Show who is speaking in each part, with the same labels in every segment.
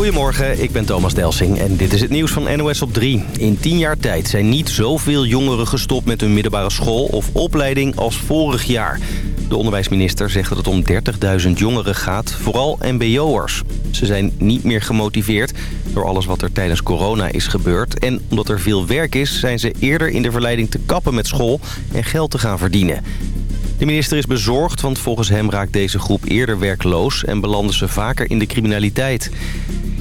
Speaker 1: Goedemorgen, ik ben Thomas Delsing en dit is het nieuws van NOS op 3. In 10 jaar tijd zijn niet zoveel jongeren gestopt met hun middelbare school of opleiding als vorig jaar. De onderwijsminister zegt dat het om 30.000 jongeren gaat, vooral mbo'ers. Ze zijn niet meer gemotiveerd door alles wat er tijdens corona is gebeurd. En omdat er veel werk is, zijn ze eerder in de verleiding te kappen met school en geld te gaan verdienen. De minister is bezorgd, want volgens hem raakt deze groep eerder werkloos... en belanden ze vaker in de criminaliteit.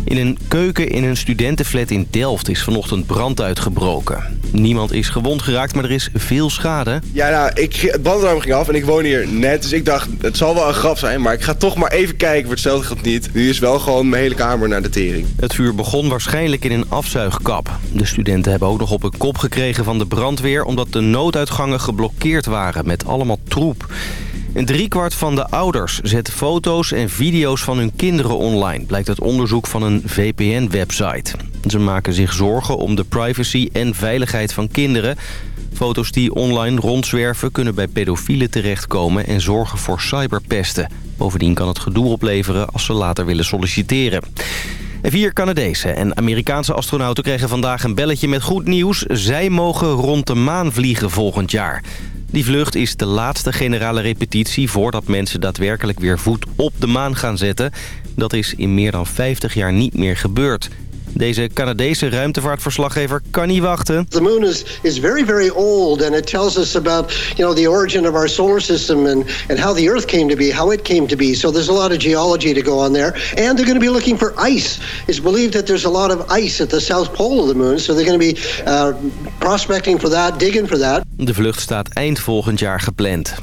Speaker 1: In een keuken in een studentenflat in Delft is vanochtend brand uitgebroken. Niemand is gewond geraakt, maar er is veel schade.
Speaker 2: Ja, nou, ik, het brandalarm ging af en ik woon hier net. Dus ik dacht, het zal wel een grap zijn, maar ik ga toch maar even kijken. Voor hetzelfde gaat niet. Nu is wel gewoon mijn hele kamer naar de tering.
Speaker 1: Het vuur begon waarschijnlijk in een afzuigkap. De studenten hebben ook nog op hun kop gekregen van de brandweer... omdat de nooduitgangen geblokkeerd waren met allemaal troep. Een driekwart van de ouders zet foto's en video's van hun kinderen online... blijkt uit onderzoek van een VPN-website. Ze maken zich zorgen om de privacy en veiligheid van kinderen. Foto's die online rondzwerven kunnen bij pedofielen terechtkomen... en zorgen voor cyberpesten. Bovendien kan het gedoe opleveren als ze later willen solliciteren. En vier Canadese en Amerikaanse astronauten kregen vandaag een belletje met goed nieuws. Zij mogen rond de maan vliegen volgend jaar. Die vlucht is de laatste generale repetitie voordat mensen daadwerkelijk weer voet op de maan gaan zetten. Dat is in meer dan 50 jaar niet meer gebeurd. Deze Canadese ruimtevaartverslaggever kan niet wachten.
Speaker 3: The moon is, is very, very old and it tells us about you know, the origin of our solar system and, and how the Earth came to be, how it came to be. So there's a lot of geology to go on there. And they're going to be looking for ice. It's believed that there's a lot of ice at the south pole of the moon. So they're going to be uh, prospecting for that, digging for that.
Speaker 1: De vlucht staat eind volgend jaar gepland.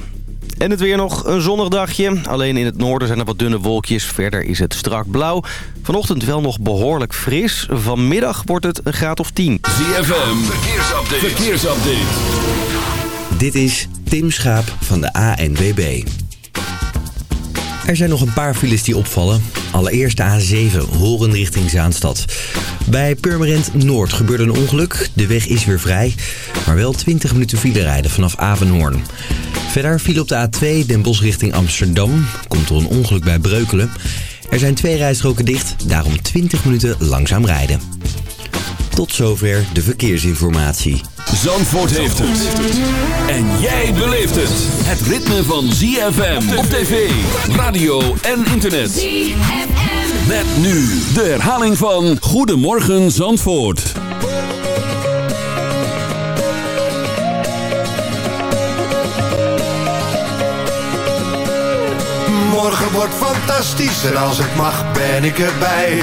Speaker 1: En het weer nog een zonnig dagje. Alleen in het noorden zijn er wat dunne wolkjes. Verder is het strak blauw. Vanochtend wel nog behoorlijk fris. Vanmiddag wordt het een graad of 10.
Speaker 4: ZFM, verkeersupdate. verkeersupdate.
Speaker 5: Dit is Tim Schaap van de ANWB. Er zijn nog een paar files die opvallen. Allereerst de A7, Horen richting Zaanstad. Bij Purmerend Noord gebeurde een ongeluk. De weg is weer vrij, maar wel 20 minuten file rijden vanaf Avenhoorn. Verder viel op de A2 Den Bosch richting Amsterdam. Komt door een ongeluk bij Breukelen. Er zijn twee rijstroken dicht, daarom 20 minuten langzaam rijden. Tot zover de verkeersinformatie.
Speaker 4: Zandvoort heeft het. En jij beleeft het. Het ritme van ZFM op tv, radio en internet. ZFM. Met nu de herhaling van Goedemorgen Zandvoort.
Speaker 6: Morgen wordt fantastisch en als het mag ben ik erbij.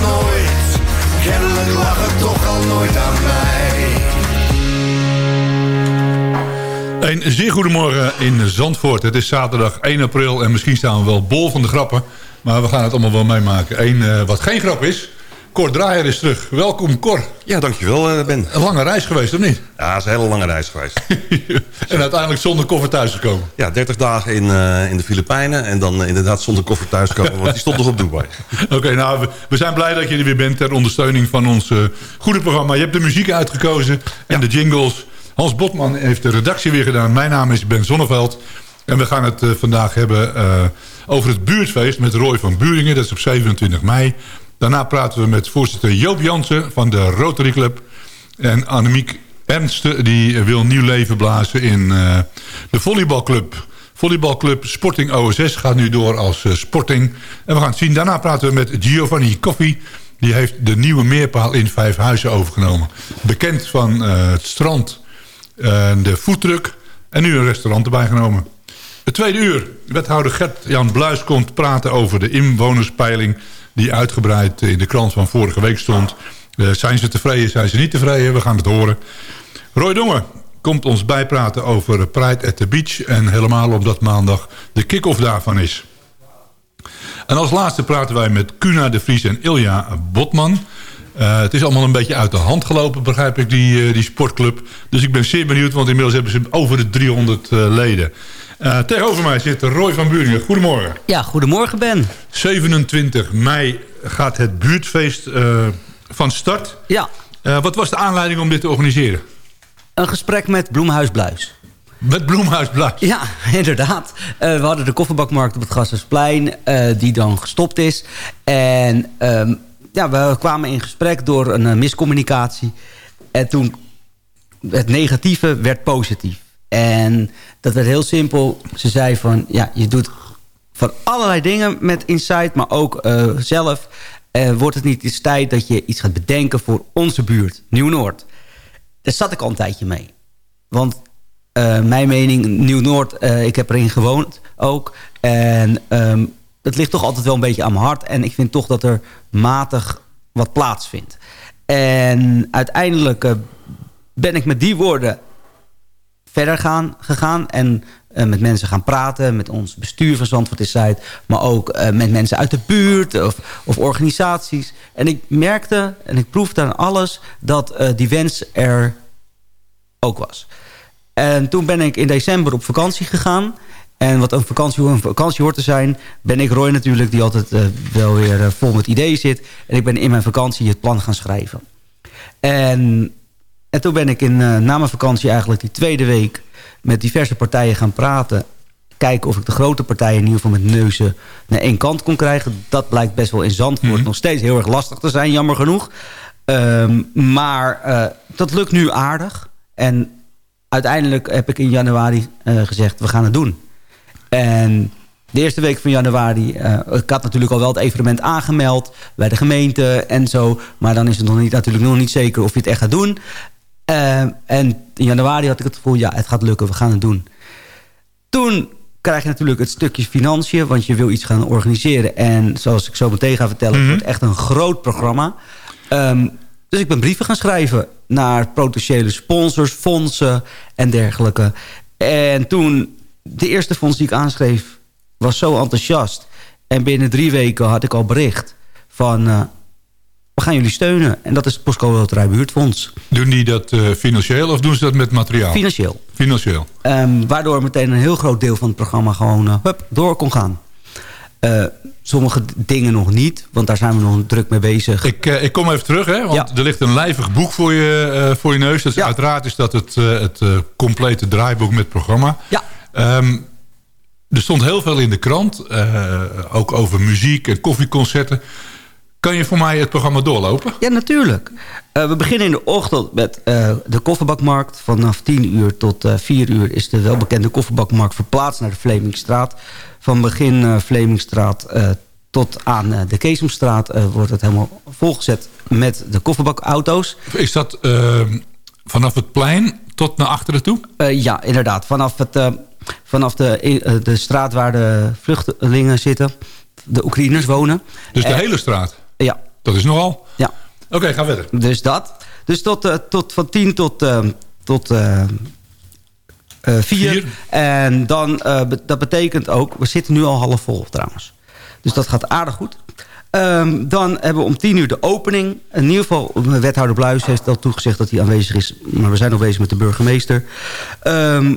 Speaker 6: nooit. Kennelijk lag toch al nooit aan mij.
Speaker 7: Een zeer goedemorgen in Zandvoort. Het is zaterdag 1 april en misschien staan we wel bol van de grappen. Maar we gaan het allemaal wel meemaken. Eén eh, wat geen grap is, Cor Draaier is terug. Welkom Cor.
Speaker 8: Ja, dankjewel Ben.
Speaker 7: Een lange reis geweest, of niet?
Speaker 8: Ja, het is een hele lange reis geweest.
Speaker 7: en uiteindelijk zonder koffer thuisgekomen?
Speaker 8: Ja, 30 dagen in, uh, in de Filipijnen en dan inderdaad zonder koffer thuiskomen. want die stond nog op Dubai.
Speaker 7: Oké, nou, we, we, zijn blij dat je er weer bent ter ondersteuning van ons uh, goede programma. Je hebt de muziek uitgekozen en ja. de jingles... Hans Botman heeft de redactie weer gedaan. Mijn naam is Ben Zonneveld. En we gaan het vandaag hebben over het buurtfeest met Roy van Buringen. Dat is op 27 mei. Daarna praten we met voorzitter Joop Jansen van de Rotary Club. En Annemiek Ernsten die wil nieuw leven blazen in uh, de volleybalclub. Volleybalclub Sporting OSS gaat nu door als Sporting. En we gaan het zien. Daarna praten we met Giovanni Coffee. Die heeft de nieuwe meerpaal in Vijfhuizen overgenomen. Bekend van het strand de voetdruk en nu een restaurant erbij genomen. Het tweede uur. Wethouder Gert-Jan Bluis komt praten over de inwonerspeiling... die uitgebreid in de krant van vorige week stond. Uh, zijn ze tevreden, zijn ze niet tevreden? We gaan het horen. Roy Dongen komt ons bijpraten over Pride at the Beach... en helemaal omdat maandag de kick-off daarvan is. En als laatste praten wij met Kuna de Vries en Ilja Botman... Uh, het is allemaal een beetje uit de hand gelopen, begrijp ik, die, uh, die sportclub. Dus ik ben zeer benieuwd, want inmiddels hebben ze over de 300 uh, leden. Tegenover mij zit Roy van Buringen. Goedemorgen.
Speaker 9: Ja, goedemorgen Ben.
Speaker 7: 27 mei gaat het buurtfeest van start.
Speaker 9: Ja.
Speaker 7: wat was de aanleiding om dit te organiseren?
Speaker 9: Een gesprek met Bloemhuis Bluis.
Speaker 7: Met Bloemhuis Bluis?
Speaker 9: Ja, inderdaad. we hadden de kofferbakmarkt op het Gassersplein, die dan gestopt is. En... Um, ja, we kwamen in gesprek door een uh, miscommunicatie. En toen het negatieve werd positief. En dat werd heel simpel. Ze zei van, ja, je doet van allerlei dingen met Insight, maar ook uh, zelf. Uh, wordt het niet eens tijd dat je iets gaat bedenken voor onze buurt, Nieuw-Noord? Daar zat ik al een tijdje mee. Want mijn mening, Nieuw-Noord, ik heb erin gewoond ook. En um, het ligt toch altijd wel een beetje aan mijn hart. En ik vind toch dat er matig wat plaatsvindt. En uiteindelijk ben ik met die woorden verder gaan, gegaan. En uh, met mensen gaan praten. Met ons bestuur van Zandvoort is Zuid. Maar ook uh, met mensen uit de buurt of, of, organisaties. En ik merkte en ik proefde aan alles dat die wens er ook was. En toen ben ik in december op vakantie gegaan. En wat een vakantie, een vakantie hoort te zijn... ben ik Roy natuurlijk, die altijd wel weer vol met ideeën zit. En ik ben in mijn vakantie het plan gaan schrijven. En, en toen ben ik in, uh, na mijn vakantie eigenlijk die tweede week... met diverse partijen gaan praten. Kijken of ik de grote partijen in ieder geval met neuzen naar één kant kon krijgen. Dat blijkt best wel in Zandvoort mm -hmm. nog steeds heel erg lastig te zijn, jammer genoeg. Um, maar dat lukt nu aardig. En uiteindelijk heb ik in januari gezegd, we gaan het doen. En de eerste week van januari, uh, ik had natuurlijk al wel het evenement aangemeld bij de gemeente en zo. Maar dan is het nog niet, natuurlijk nog niet zeker of je het echt gaat doen. Uh, en in januari had ik het gevoel, ja, het gaat lukken, we gaan het doen. Toen krijg je natuurlijk het stukje financiën, want je wil iets gaan organiseren. En zoals ik zo meteen ga vertellen, mm -hmm. het wordt echt een groot programma. Um, dus ik ben brieven gaan schrijven naar potentiële sponsors, fondsen en dergelijke. En toen de eerste fonds die ik aanschreef was zo enthousiast. En binnen drie weken had ik al bericht van... Uh, we gaan jullie steunen. En dat is het Postcode Loterij Buurtfonds.
Speaker 7: Doen die dat uh, financieel of doen ze dat met materiaal?
Speaker 9: Financieel.
Speaker 7: Financieel.
Speaker 9: Um, waardoor meteen een heel groot deel van het programma gewoon uh, hup, door kon gaan. sommige dingen nog niet, want daar zijn we nog druk mee bezig.
Speaker 7: Ik, ik kom even terug, hè, want ja. er ligt een lijvig boek voor je, voor je neus. Dus ja. Uiteraard is dat het, het complete draaiboek met programma.
Speaker 9: Ja.
Speaker 7: Um, er stond heel veel in de krant, ook over muziek en koffieconcerten. Kan je voor mij het programma doorlopen?
Speaker 9: Ja, natuurlijk. Uh, we beginnen in de ochtend met uh, de kofferbakmarkt. Vanaf 10 uur tot 4 uur is de welbekende kofferbakmarkt verplaatst naar de Vlemingstraat. Van begin Vlemingstraat tot aan de Keesomstraat wordt het helemaal volgezet met de kofferbakauto's.
Speaker 7: Is dat ehm, vanaf het plein tot naar achteren toe?
Speaker 9: ja, inderdaad. Vanaf het vanaf de, eh, de straat waar de vluchtelingen zitten. De Oekraïners wonen.
Speaker 7: Dus de hele straat?
Speaker 9: Ja.
Speaker 7: Dat is nogal?
Speaker 9: Ja.
Speaker 7: Oké, okay, ga verder.
Speaker 9: Dus dat. Dus tot, uh, tot, van 10 tot, uh, tot uh, vier.
Speaker 7: Vier.
Speaker 9: En dan, eh, dat betekent ook... We zitten nu al half vol trouwens. Dus dat gaat aardig goed. Ehm, dan hebben we om tien uur de opening. In ieder geval, wethouder Bluis heeft al toegezegd dat hij aanwezig is. Maar we zijn nog bezig met de burgemeester. Ehm,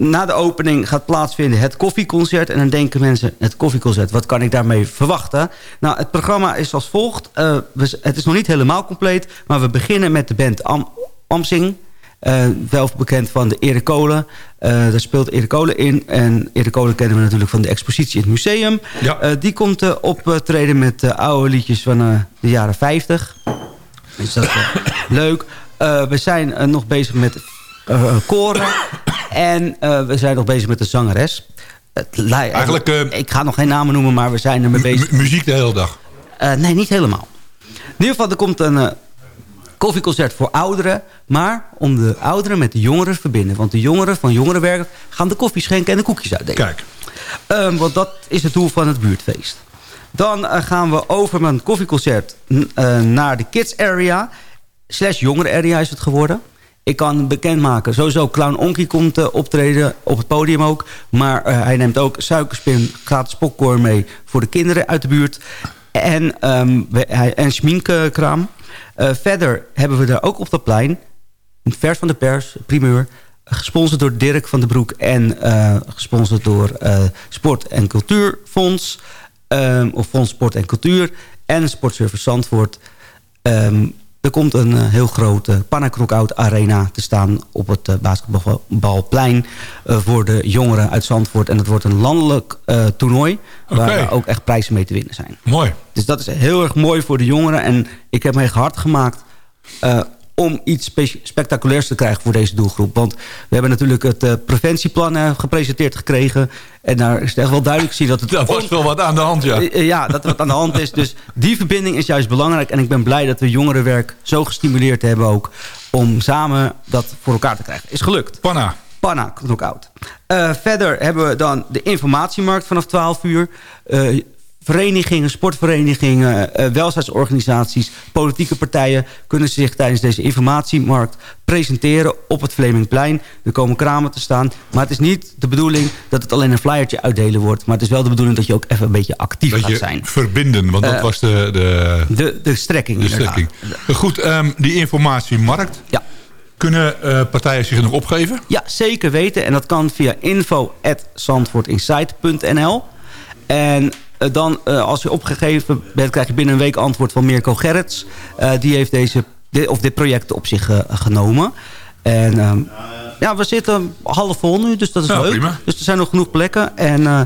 Speaker 9: na de opening gaat plaatsvinden het koffieconcert. En dan denken mensen, het koffieconcert, wat kan ik daarmee verwachten? Nou, het programma is als volgt. Eh, we- het is nog niet helemaal compleet. Maar we beginnen met de band Am Amsing. Eh, wel bekend van de Erik Kolen. Eh, daar speelt Erik Kolen in. En Erik Kolen kennen we natuurlijk van de expositie in het museum.
Speaker 7: Ja.
Speaker 9: Die komt optreden met oude liedjes van de jaren 50. Dus dat is eh, leuk. We zijn nog bezig met koren. En eh, we zijn nog bezig met de zangeres. Het
Speaker 7: Eigenlijk, eh,
Speaker 9: ik ga nog geen namen noemen, maar we zijn ermee bezig.
Speaker 7: mu- muziek de hele dag.
Speaker 9: Eh, nee, niet helemaal. In ieder geval, er komt een koffieconcert voor ouderen. Maar om de ouderen met de jongeren te verbinden. Want de jongeren van jongerenwerk gaan de koffie schenken en de koekjes uitdelen.
Speaker 7: Kijk.
Speaker 9: Ehm, want dat is het doel van het buurtfeest. Dan gaan we over met een koffieconcert naar de kids area. Slash jongeren area is het geworden. Ik kan bekendmaken, sowieso Clown Onky komt eh, optreden op het podium ook. Maar eh, hij neemt ook suikerspin, gratis popcorn mee voor de kinderen uit de buurt. En, ehm, en schminkkraam. Eh, verder hebben we daar ook op dat plein vers van de pers, primeur. Gesponsord door Dirk van den Broek en gesponsord door Sport en Cultuurfonds. ehm, of Fonds Sport en Cultuur. En Sportservice Zandvoort. Ehm, er komt een eh, heel grote Knockout Arena te staan op het eh, basketbalplein eh, voor de jongeren uit Zandvoort. En het wordt een landelijk toernooi waar ook echt prijzen mee te winnen zijn.
Speaker 7: Mooi.
Speaker 9: Dus dat is heel erg mooi voor de jongeren. En ik heb me echt hard gemaakt om iets spe- spectaculairs te krijgen voor deze doelgroep. Want we hebben natuurlijk het eh, preventieplan eh, gepresenteerd gekregen. En daar is het echt wel duidelijk te zien dat het...
Speaker 7: Daar was wel wat aan de hand, ja.
Speaker 9: Eh, ja, dat er wat aan de hand is. Dus die verbinding is juist belangrijk. En ik ben blij dat we jongerenwerk zo gestimuleerd hebben ook... om samen dat voor elkaar te krijgen. Is gelukt.
Speaker 7: Panna.
Speaker 9: Panna Knockout. Eh verder hebben we dan de informatiemarkt vanaf 12 uur. Verenigingen, sportverenigingen, eh, welzijnsorganisaties, politieke partijen... kunnen zich tijdens deze informatiemarkt presenteren op het Vlemingplein. Er komen kramen te staan. Maar het is niet de bedoeling dat het alleen een flyertje uitdelen wordt. Maar het is wel de bedoeling dat je ook even een beetje actief
Speaker 7: Dat
Speaker 9: gaat
Speaker 7: je
Speaker 9: zijn.
Speaker 7: verbinden, want dat
Speaker 9: Eh,
Speaker 7: was de, de,
Speaker 9: De, de strekking
Speaker 7: de
Speaker 9: inderdaad.
Speaker 7: strekking. Goed, ehm, die informatiemarkt.
Speaker 9: Ja.
Speaker 7: Kunnen eh, partijen zich nog opgeven?
Speaker 9: Ja, zeker weten. En dat kan via info.zandvoortinsight.nl. En eh, dan, eh, als je opgegeven bent, krijg je binnen een week antwoord van Mirko Gerrits. Eh, die heeft deze, dit, of dit project op zich eh, genomen. En ehm, ja, we zitten half vol nu, dus dat is
Speaker 7: Ja,
Speaker 9: leuk.
Speaker 7: prima.
Speaker 9: Dus er zijn nog genoeg plekken. En eh,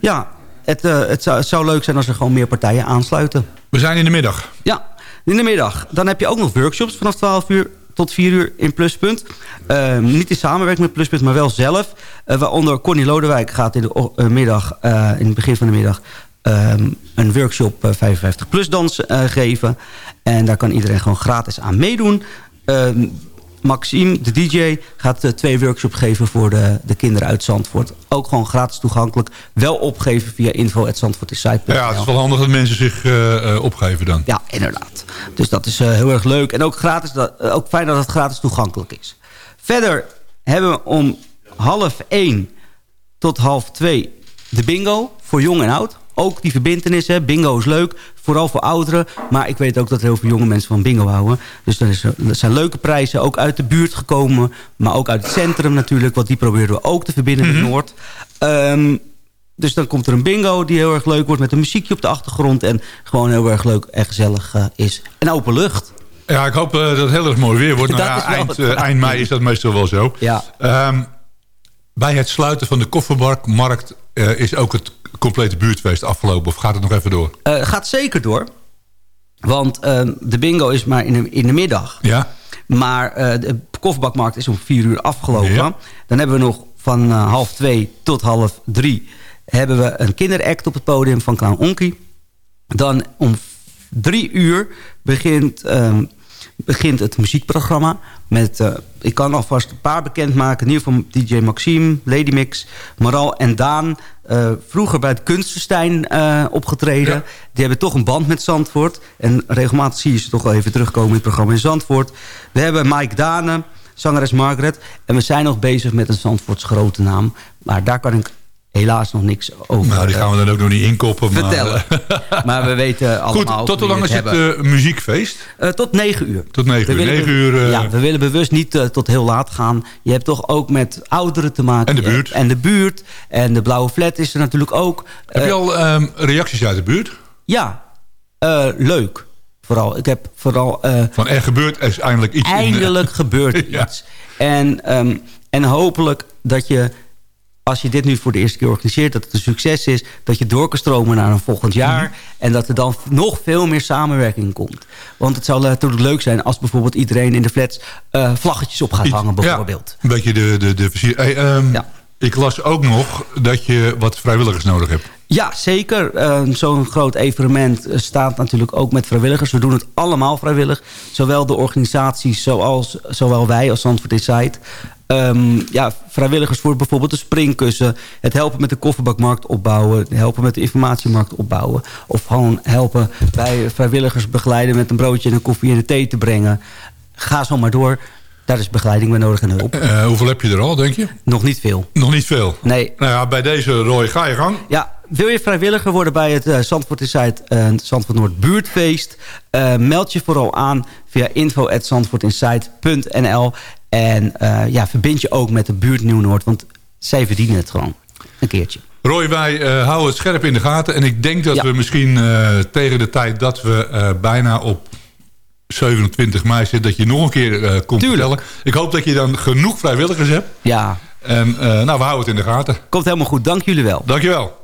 Speaker 9: ja, het, eh, het, zou, het zou leuk zijn als er gewoon meer partijen aansluiten.
Speaker 7: We zijn in de middag.
Speaker 9: Ja, in de middag. Dan heb je ook nog workshops vanaf 12 uur tot 4 uur in Pluspunt. Eh, niet in samenwerking met Pluspunt, maar wel zelf. Eh, waaronder Connie Lodewijk gaat in de eh, middag, eh, in het begin van de middag... ehm, een workshop eh, 55 plus dans eh, geven. En daar kan iedereen gewoon gratis aan meedoen. Ehm, Maxime, de DJ, gaat eh, twee workshops geven voor de, de kinderen uit Zandvoort. Ook gewoon gratis toegankelijk. Wel opgeven via info.zandvoortinsight.nl.
Speaker 7: Ja, het is wel handig dat mensen zich eh, eh, opgeven dan.
Speaker 9: Ja, inderdaad. Dus dat is eh, heel erg leuk. En ook, gratis, dat, eh, ook fijn dat het gratis toegankelijk is. Verder hebben we om half één tot half twee de bingo voor jong en oud. Ook die verbindenis, hè. bingo is leuk. Vooral voor ouderen. Maar ik weet ook dat heel veel jonge mensen van bingo houden. Dus er, is, er zijn leuke prijzen. Ook uit de buurt gekomen. Maar ook uit het centrum natuurlijk. Want die proberen we ook te verbinden met Noord. Ehm, dus dan komt er een bingo die heel erg leuk wordt... met een muziekje op de achtergrond. En gewoon heel erg leuk en gezellig eh, is. En open lucht.
Speaker 7: Ja, ik hoop eh, dat het heel erg mooi weer wordt. Nou, ja, eind, eh, eind mei is dat meestal wel zo.
Speaker 9: Ja.
Speaker 7: Ehm, bij het sluiten van de koffermarkt is ook het complete buurtfeest afgelopen. Of gaat het nog even door?
Speaker 9: Eh, gaat zeker door. Want eh, de bingo is maar in de, in de middag.
Speaker 7: Ja?
Speaker 9: Maar eh, de kofferbakmarkt is om vier uur afgelopen.
Speaker 7: Ja.
Speaker 9: Dan hebben we nog van eh, half twee tot half drie... hebben we een kinderact op het podium van Clown Onky. Dan om drie uur begint, ehm, begint het muziekprogramma. Met, eh, ik kan alvast een paar bekendmaken. In ieder geval DJ Maxime, Lady Mix, Maral en Daan. eh, vroeger bij het Kunstenstein eh, opgetreden.
Speaker 7: Ja.
Speaker 9: Die hebben toch een band met Zandvoort. En regelmatig zie je ze toch wel even terugkomen in het programma in Zandvoort. We hebben Mike Dane, zangeres Margaret. En we zijn nog bezig met een Zandvoorts grote naam. Maar daar kan ik helaas nog niks over
Speaker 7: Nou, die gaan we dan ook nog niet inkoppen. Maar,
Speaker 9: vertellen. Maar we weten allemaal...
Speaker 7: Goed, tot hoe lang is het eh, muziekfeest?
Speaker 9: Eh, tot negen uur.
Speaker 7: Tot negen uur. Negen uur, eh,
Speaker 9: ja, we willen bewust niet eh, tot heel laat gaan. Je hebt toch ook met ouderen te maken.
Speaker 7: En de buurt.
Speaker 9: En de buurt. En de blauwe flat is er natuurlijk ook.
Speaker 7: Heb je
Speaker 9: Eh,
Speaker 7: al ehm, reacties uit de buurt?
Speaker 9: Ja, eh, leuk. Vooral. Ik heb vooral... eh,
Speaker 7: Van er gebeurt er eindelijk iets in, eh,
Speaker 9: eindelijk gebeurt er
Speaker 7: Ja.
Speaker 9: iets. En, ehm, en hopelijk dat je, als je dit nu voor de eerste keer organiseert... dat het een succes is, dat je door kan stromen naar een volgend jaar...
Speaker 7: Mhm.
Speaker 9: en dat er dan veel veel meer samenwerking komt. Want het zou natuurlijk leuk zijn als bijvoorbeeld iedereen in de flats... eh, vlaggetjes op gaat hangen
Speaker 7: ja,
Speaker 9: bijvoorbeeld.
Speaker 7: een beetje de, de, de versier. Hey, ehm,
Speaker 9: Ja.
Speaker 7: Ik las ook nog dat je wat vrijwilligers nodig hebt.
Speaker 9: Ja, zeker. Eh, Zo'n groot evenement eh, staat natuurlijk ook met vrijwilligers. We doen het allemaal vrijwillig. Zowel de organisaties, zoals, zowel wij als Zandvoort Insight. Ehm, ja, vrijwilligers voor bijvoorbeeld de springkussen. Het helpen met de kofferbakmarkt opbouwen. Helpen met de informatiemarkt opbouwen. Of gewoon helpen bij vrijwilligers begeleiden met een broodje en een koffie en een thee te brengen. Ga zo maar door. Daar is begeleiding bij nodig en hulp.
Speaker 7: Eh, hoeveel heb je er al, denk je?
Speaker 9: Nog niet veel.
Speaker 7: Nog niet veel.
Speaker 9: Nee,
Speaker 7: Nou ja, bij deze Roy, ga je gang.
Speaker 9: Ja, wil je vrijwilliger worden bij het eh, Zandvoort Insight eh, Zandvoort Noord buurtfeest? Eh, meld je vooral aan via info.zandvoortinsight.nl En eh, ja, verbind je ook met de buurt Nieuw-Noord, want zij verdienen het gewoon. Een keertje.
Speaker 7: Roy, wij eh, houden het scherp in de gaten. En ik denk dat
Speaker 9: Ja.
Speaker 7: we misschien eh, tegen de tijd dat we bijna op 27 mei zitten... dat je nog een keer komt
Speaker 9: Tuurlijk.
Speaker 7: Ik hoop dat je dan genoeg vrijwilligers hebt.
Speaker 9: Ja,
Speaker 7: En nou, we houden het in de gaten.
Speaker 9: komt helemaal goed. Dank jullie wel.
Speaker 7: Dankjewel.
Speaker 10: Duizenden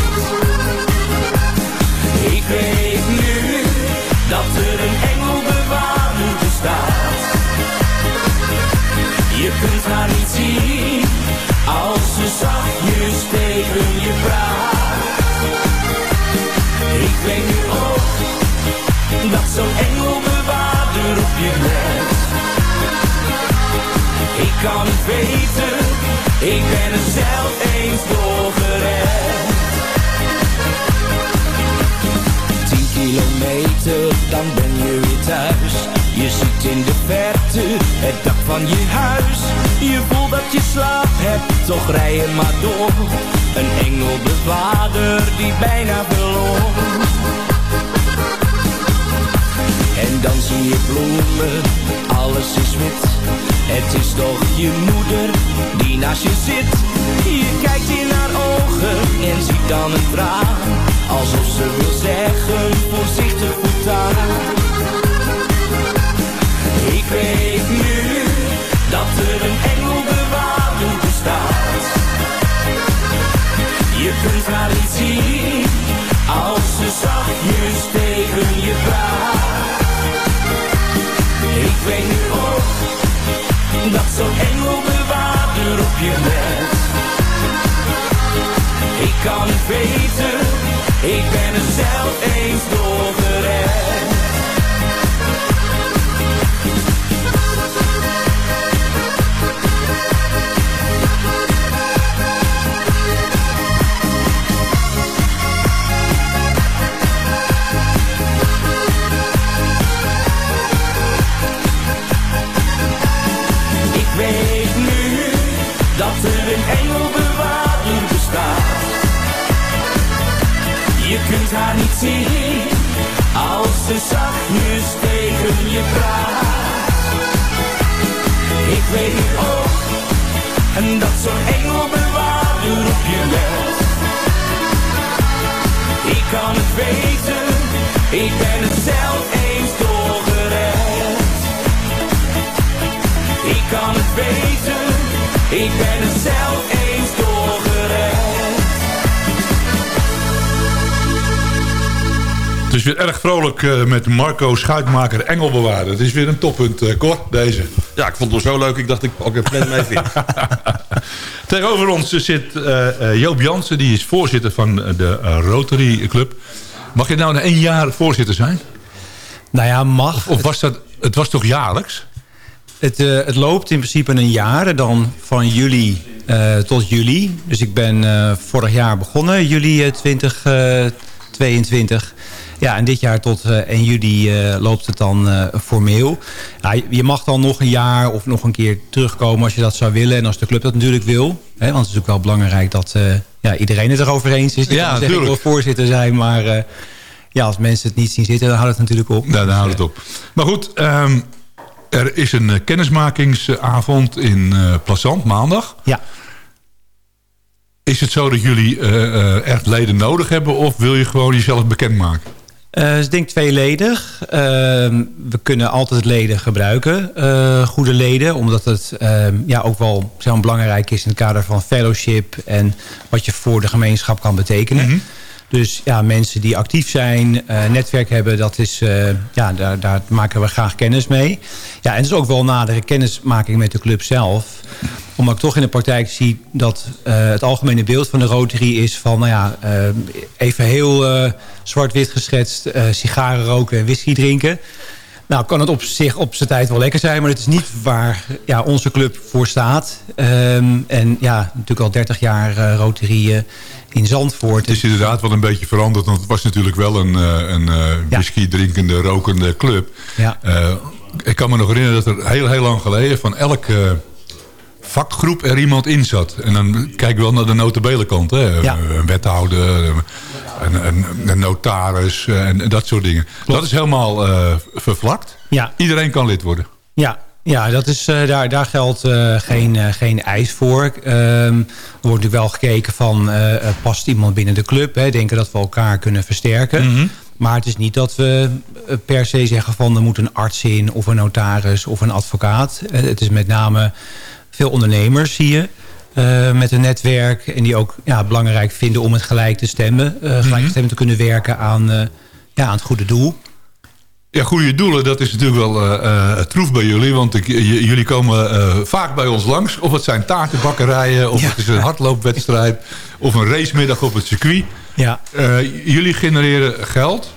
Speaker 10: Weet nu, dat er een engel bewaarder bestaat. Je kunt haar niet zien, als ze zachtjes tegen je praat. Ik weet nu ook, dat zo'n engelbewaarder op je let. Ik kan het weten, ik ben er zelf eens door gered. Kilometer, dan ben je weer thuis. Je ziet in de verte het dak van je huis. Je voelt dat je slaap hebt, toch rij je maar door. Een engelbewaarder die bijna verloor. En dan zie je bloemen, alles is wit. Het is toch je moeder die naast je zit. Je kijkt in haar ogen en ziet dan een traan. Alsof ze wil zeggen, voorzichtig voortaan. Ik weet nu, dat er een engelbewaarder bestaat. Je kunt haar niet zien, als ze zachtjes tegen je praat. Ik weet nu ook, dat zo'n engelbewaarder op je let. Ik kan het weten, ik ben er zelf eens door kunt haar niet zien als ze zachtjes tegen je praat. Ik weet nu ook en dat zo'n engelbewaarder op je let. Ik kan het weten, ik ben het zelf eens doorgered. Ik kan het weten, ik ben het zelf eens
Speaker 7: is weer erg vrolijk eh, met Marco Schuitmaker Engelbewaarder. Het is weer een toppunt, uh, Cor, deze.
Speaker 8: Ja, ik vond het zo leuk. Ik dacht, ik pak plan mee vind.
Speaker 7: Tegenover ons zit uh, Joop Jansen. Die is voorzitter van de Rotary Club. Mag je nou een één jaar voorzitter zijn?
Speaker 11: Nou ja, mag.
Speaker 7: Of, was dat, het was toch jaarlijks?
Speaker 11: Het, het loopt in principe een jaar. Dan van juli tot juli. Dus ik ben vorig jaar begonnen. Juli 2022. Ja, en dit jaar tot uh, 1 juli uh, loopt het dan uh, formeel. Ja, je mag dan nog een jaar of nog een keer terugkomen als je dat zou willen. En als de club dat natuurlijk wil. Hè, want het is ook wel belangrijk dat ja, iedereen het erover eens is.
Speaker 7: ja, natuurlijk. Ik
Speaker 11: wil voorzitter zijn, maar ja, als mensen het niet zien zitten, dan houdt het natuurlijk op.
Speaker 7: Ja, dan houdt het op. Maar goed, um, er is een kennismakingsavond in uh, Plazant maandag.
Speaker 11: Ja.
Speaker 7: Is het zo dat jullie uh, echt leden nodig hebben... of wil je gewoon jezelf bekendmaken?
Speaker 11: Uh, ik denk tweeledig. Uh, we kunnen altijd leden gebruiken, uh, goede leden. Omdat het ja, ook wel zo belangrijk is in het kader van fellowship... en wat je voor de gemeenschap kan betekenen. -hmm. Dus ja, mensen die actief zijn, netwerk hebben, dat is, ja, daar, daar maken we graag kennis mee. Ja, en het is ook wel nadere kennismaking met de club zelf omdat ik toch in de praktijk zie dat uh, het algemene beeld van de Rotary is van, nou ja, uh, even heel uh, zwart-wit geschetst, sigaren roken en whisky drinken. Nou, kan het op zich op zijn tijd wel lekker zijn, maar het is niet waar ja, onze club voor staat. Um, en ja, natuurlijk al 30 jaar Rotary in Zandvoort.
Speaker 7: Het is inderdaad wel een beetje veranderd, want het was natuurlijk wel een, een whisky drinkende, rokende club.
Speaker 11: Ja.
Speaker 7: ik kan me nog herinneren dat er heel, heel lang geleden van elke vakgroep er iemand in zat. En dan kijk we wel naar de notabele Hè?
Speaker 11: Ja.
Speaker 7: Een wethouder, een, een, een notaris en dat soort dingen. Dat is helemaal uh, vervlakt.
Speaker 11: Ja.
Speaker 7: Iedereen kan lid worden.
Speaker 11: Ja, ja, dat is, uh, daar, daar geldt uh, geen, uh, geen eis voor. Um, er wordt natuurlijk wel gekeken van, past iemand binnen de club? Hè? Denken dat we elkaar kunnen versterken.
Speaker 7: Mm -hmm.
Speaker 11: Maar het is niet dat we per se zeggen van, er moet een arts in... of een notaris of een advocaat. het is met name veel ondernemers zie je. Uh, met een netwerk. En die ook ja, belangrijk vinden om het gelijk te stemmen. Uh, gelijk
Speaker 7: Mhm.
Speaker 11: stemmen te kunnen werken aan, uh, ja, aan het goede doel.
Speaker 7: Ja, goede doelen, dat is natuurlijk wel uh, troef bij jullie. Want ik, jullie komen uh, vaak bij ons langs. Of het zijn taartenbakkerijen, of
Speaker 11: Ja.
Speaker 7: het is een hardloopwedstrijd... of een racemiddag op het circuit.
Speaker 11: Ja.
Speaker 7: Uh, jullie genereren geld.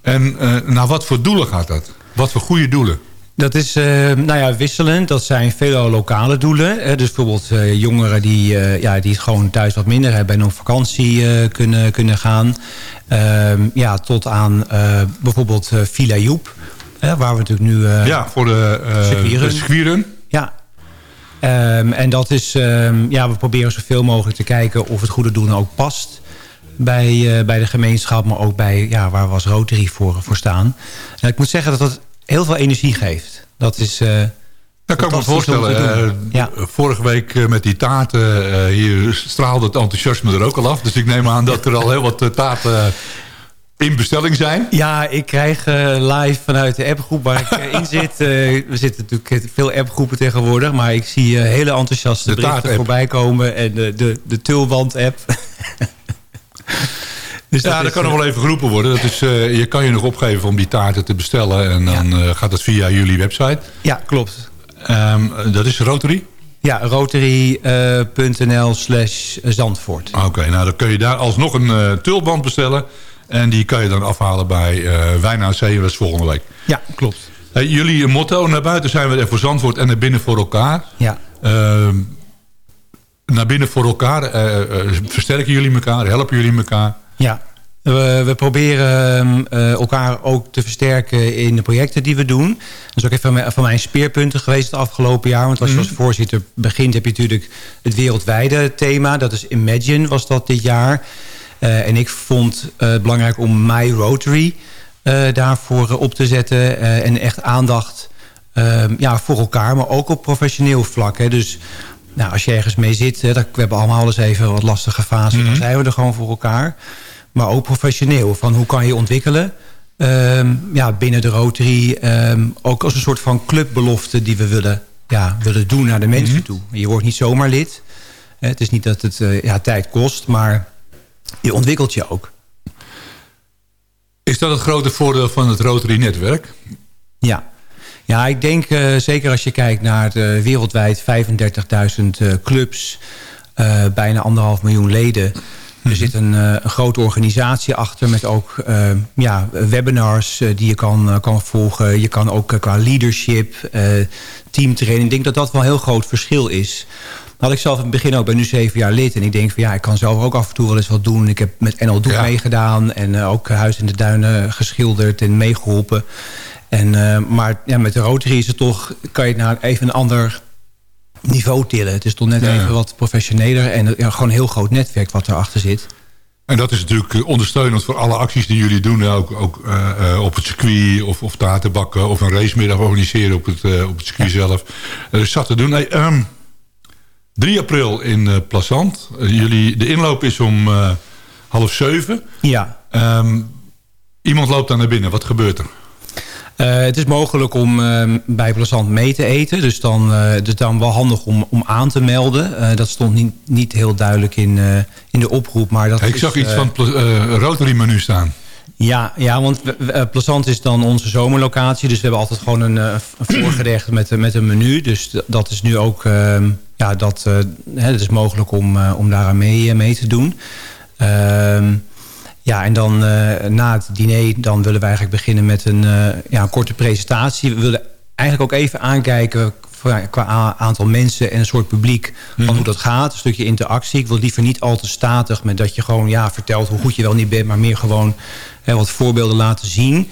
Speaker 7: En naar wat voor doelen gaat dat? Wat voor goede doelen?
Speaker 11: Dat is uh, nou ja, wisselend. Dat zijn veel lokale doelen. Hè. Dus bijvoorbeeld uh, jongeren die, uh, ja, die het gewoon thuis wat minder hebben... en op vakantie kunnen, kunnen gaan. Ehm, ja, tot aan bijvoorbeeld Villa Joep. waar we natuurlijk nu...
Speaker 7: ja, voor de
Speaker 11: circuieren.
Speaker 7: circuieren.
Speaker 11: Ja. Um, en dat is... Um, ja, we proberen zoveel mogelijk te kijken of het goede doen ook past bij, bij de gemeenschap... maar ook bij ja, waar we als Rotary voor, voor staan. En ik moet zeggen dat dat heel veel energie geeft. Dat is... Uh,
Speaker 7: dat kan ik me voorstellen. Uh,
Speaker 11: ja.
Speaker 7: Vorige week uh, met die taarten, uh, hier straalde het enthousiasme er ook al af. Dus ik neem aan dat er al heel wat taarten in bestelling zijn.
Speaker 11: Ja, ik krijg live vanuit de appgroep waar ik in zit. we zitten natuurlijk veel appgroepen tegenwoordig. Maar ik zie hele enthousiaste
Speaker 7: de
Speaker 11: berichten voorbij komen. En de, de, de Tulband-app.
Speaker 7: Dus ja, dat, dat kan nog wel even geroepen worden. Dat is, uh, je kan je nog opgeven om die taarten te bestellen. En dan ja. uh, gaat dat via jullie website.
Speaker 11: Ja, klopt.
Speaker 7: Um, dat is Rotary?
Speaker 11: Ja, rotary.nl uh, slash Zandvoort.
Speaker 7: Oké, okay, nou dan kun je daar alsnog een tulband bestellen. En die kan je dan afhalen bij uh, Wijn Zee. Dat is volgende week.
Speaker 11: Ja, klopt.
Speaker 7: Hey, jullie motto, naar buiten zijn we er voor Zandvoort en naar binnen voor elkaar.
Speaker 11: Ja.
Speaker 7: naar binnen voor elkaar. Uh, versterken jullie elkaar? Helpen jullie elkaar?
Speaker 11: Ja, we, we proberen uh, elkaar ook te versterken in de projecten die we doen. Dat is ook even van mijn speerpunten geweest het afgelopen jaar. Want als je als voorzitter begint heb je natuurlijk het wereldwijde thema. Dat is Imagine was dat dit jaar. Uh, en ik vond het belangrijk om My Rotary daarvoor op te zetten. en echt aandacht ja, voor elkaar, maar ook op professioneel vlak. Hè. Dus nou, als je ergens mee zit, hè, dat, we hebben allemaal eens even wat lastige fases. Mm -hmm. Dan zijn we er gewoon voor elkaar. Maar ook professioneel. Van hoe kan je ontwikkelen um, ja, binnen de Rotary. Um, ook als een soort van clubbelofte die we willen, ja, willen doen naar de mensen mm -hmm. toe. Je wordt niet zomaar lid. Het is niet dat het uh, ja, tijd kost, maar je ontwikkelt je ook.
Speaker 7: Is dat het grote voordeel van het Rotary-netwerk?
Speaker 11: Ja. Ja, ik denk uh, zeker als je kijkt naar de wereldwijd 35.000 uh, clubs, bijna anderhalf miljoen leden. Er zit een, uh, een, grote organisatie achter met ook uh, ja, webinars uh, die je kan, kan volgen. Je kan ook qua leadership, teamtraining. Ik denk dat dat wel een heel groot verschil is. Dat had ik zelf in het begin ook, ben nu zeven jaar lid. En ik denk van ja, ik kan zelf ook af en toe wel eens wat doen. Ik heb met NL Doek ja. meegedaan en ook Huis in de Duinen geschilderd en meegeholpen. En, maar ja, met de Rotary is het toch, kan je naar even een ander niveau tillen. Het is toch net ja, even wat professioneler en ja, gewoon een heel groot netwerk wat erachter zit.
Speaker 7: En dat is natuurlijk ondersteunend voor alle acties die jullie doen. Ook, ook uh, uh, op het circuit of, of taartenbakken of een racemiddag organiseren op het, uh, op het circuit ja. zelf. Er is zat te doen. Hey, um, 3 april in uh, jullie, de inloop is om half zeven.
Speaker 11: Ja.
Speaker 7: Um, iemand loopt daar naar binnen. Wat gebeurt er?
Speaker 11: Uh, het is mogelijk om uh, bij Plazant mee te eten. Dus dan, uh, dus dan wel handig om, om aan te melden. dat stond niet, niet heel duidelijk in, in de oproep. Maar dat
Speaker 7: ik
Speaker 11: is,
Speaker 7: zag iets van het Rotary menu staan.
Speaker 11: Ja, ja want Plazant is dan onze zomerlocatie. Dus we hebben altijd gewoon een, een voorgerecht met, met een menu. Dus dat is nu ook ehm, ja, dat, hè, het is mogelijk om, om daaraan mee, mee te doen. Ehm ja, en dan uh, na het diner dan willen we eigenlijk beginnen met een, uh, ja, een korte presentatie. We willen eigenlijk ook even aankijken qua aantal mensen en een soort publiek van mm. hoe dat gaat. Een stukje interactie. Ik wil liever niet al te statig met dat je gewoon ja, vertelt hoe goed je wel niet bent, maar meer gewoon hè, wat voorbeelden laten zien.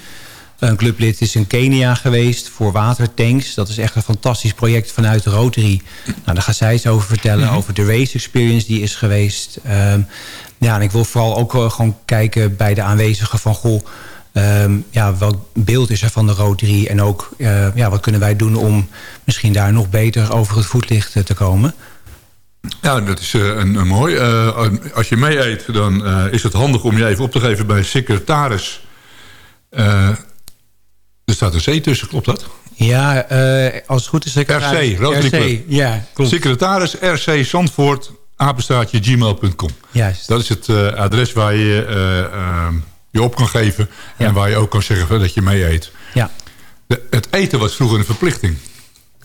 Speaker 11: Een clublid is in Kenia geweest voor watertanks. Dat is echt een fantastisch project vanuit de Rotary. Nou, daar gaat zij iets over vertellen. Mm-hmm. Over de race experience die is geweest. Um, ja, en ik wil vooral ook uh, gewoon kijken bij de aanwezigen van... goh, um, ja, welk beeld is er van de Rotary? En ook, uh, ja, wat kunnen wij doen om misschien daar nog beter over het voetlicht uh, te komen?
Speaker 7: Ja, dat is een, een mooi. als je mee eet, dan is het handig om je even op te geven bij secretaris... Er staat een C tussen, klopt dat?
Speaker 11: Ja, als het goed is secretaris...
Speaker 7: RC, Rotary
Speaker 11: RC. Ja, klopt.
Speaker 7: Secretaris RC Zandvoort, apenstaartje gmail.com.
Speaker 11: Juist.
Speaker 7: Dat is het uh, adres waar je uh, je op kan geven... Ja. en waar je ook kan zeggen dat je mee eet.
Speaker 11: Ja.
Speaker 7: De, het eten was vroeger een verplichting.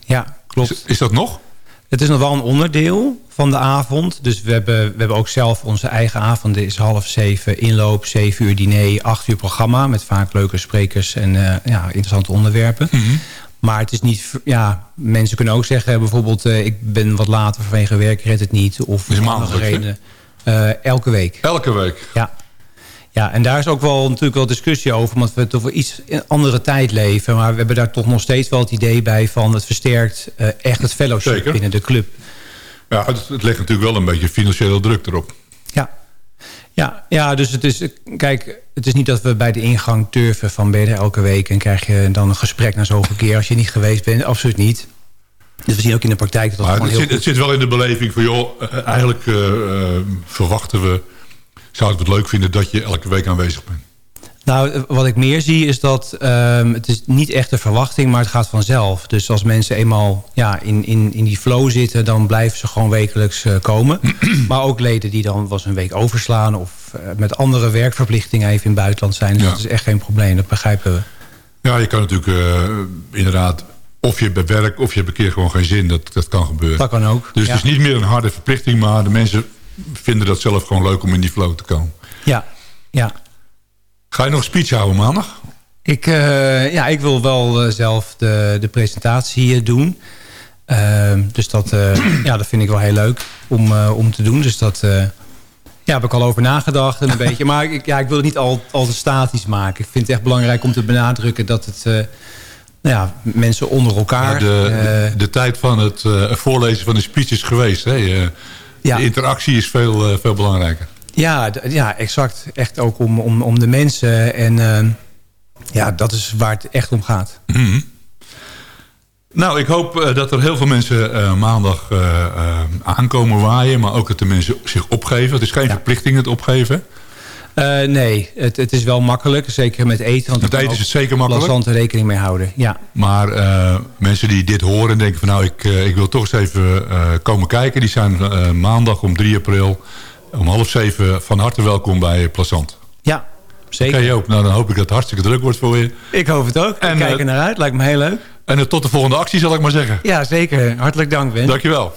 Speaker 11: Ja, klopt.
Speaker 7: Is, is dat nog?
Speaker 11: Het is nog wel een onderdeel van de avond. Dus we hebben, we hebben ook zelf onze eigen avonden. is half zeven inloop, zeven uur diner, acht uur programma... met vaak leuke sprekers en uh, ja, interessante onderwerpen. Mm -hmm. Maar het is niet... Ja, mensen kunnen ook zeggen bijvoorbeeld... Uh, ik ben wat later vanwege werk, red het niet. Of
Speaker 7: is andere
Speaker 11: redenen. Uh, elke week.
Speaker 7: Elke week?
Speaker 11: Ja. Ja, en daar is ook wel natuurlijk wel discussie over... omdat we toch wel iets in andere tijd leven. Maar we hebben daar toch nog steeds wel het idee bij... van het versterkt uh, echt het fellowship
Speaker 7: Zeker.
Speaker 11: binnen de club.
Speaker 7: Ja, het, het legt natuurlijk wel een beetje financiële druk erop.
Speaker 11: Ja. Ja, dus het is, kijk, het is niet dat we bij de ingang turven van ben je er elke week... en krijg je dan een gesprek na zoveel keer als je niet geweest bent. Absoluut niet. Dus we zien ook in de praktijk dat dat
Speaker 7: maar
Speaker 11: gewoon
Speaker 7: het,
Speaker 11: heel
Speaker 7: zit, het zit wel in de beleving van... joh, uh, eigenlijk uh, uh, verwachten we... zou ik het leuk vinden dat je elke week aanwezig bent.
Speaker 11: Nou, wat ik meer zie is dat um, het is niet echt de verwachting, maar het gaat vanzelf. Dus als mensen eenmaal ja, in, in, in die flow zitten, dan blijven ze gewoon wekelijks uh, komen. maar ook leden die dan was een week overslaan of uh, met andere werkverplichtingen even in het buitenland zijn. Dus
Speaker 7: Ja.
Speaker 11: dat is echt geen probleem, dat begrijpen we.
Speaker 7: Ja, je kan natuurlijk uh, inderdaad... of je hebt bij werk of je hebt een keer gewoon geen zin. Dat, dat kan gebeuren.
Speaker 11: Dat kan ook.
Speaker 7: Dus
Speaker 11: ja.
Speaker 7: het is niet meer een harde verplichting... maar de mensen vinden dat zelf gewoon leuk om in die flow te komen.
Speaker 11: Ja, ja.
Speaker 7: Ga je nog een speech houden maandag?
Speaker 11: Ik, uh, ja, ik wil wel uh, zelf de, de presentatie uh, doen. Ehm, dus dat, ja, dat vind ik wel heel leuk om, om te doen. Dus dat ja, heb ik al over nagedacht en een beetje. Maar ik, ja, ik wil het niet al, al te statisch maken. Ik vind het echt belangrijk om te benadrukken dat het... nou ja, mensen onder elkaar...
Speaker 7: Ja, de, de, de, tijd van het voorlezen van de speech is geweest. Hè?
Speaker 11: ja.
Speaker 7: De interactie is veel, veel belangrijker.
Speaker 11: Ja, ja, exact. Echt ook om, om, om de mensen. En uh, ja, dat is waar het echt om gaat.
Speaker 7: Mm -hmm. Nou, ik hoop uh, dat er heel veel mensen uh, maandag aankomen waaien. Maar ook dat de mensen zich opgeven. Het is geen ja. verplichting het opgeven.
Speaker 11: nee, het, het, is wel makkelijk. Zeker met eten. Want
Speaker 7: met eten is het zeker makkelijk.
Speaker 11: er rekening mee houden, ja.
Speaker 7: Maar mensen die dit horen en denken van... nou, ik, ik wil toch eens even komen kijken. Die zijn maandag om 3 april om half zeven van harte welkom bij Plazant.
Speaker 11: Ja, Zeker.
Speaker 7: Oké Joop, nou dan hoop ik dat het hartstikke druk wordt voor je.
Speaker 11: Ik hoop het ook.
Speaker 7: En,
Speaker 11: ik kijk
Speaker 7: eh,
Speaker 11: er naar uit. Lijkt me heel leuk.
Speaker 7: En eh, tot de volgende actie zal ik maar zeggen.
Speaker 11: Ja, zeker. Hartelijk dank, Ben.
Speaker 7: Dankjewel.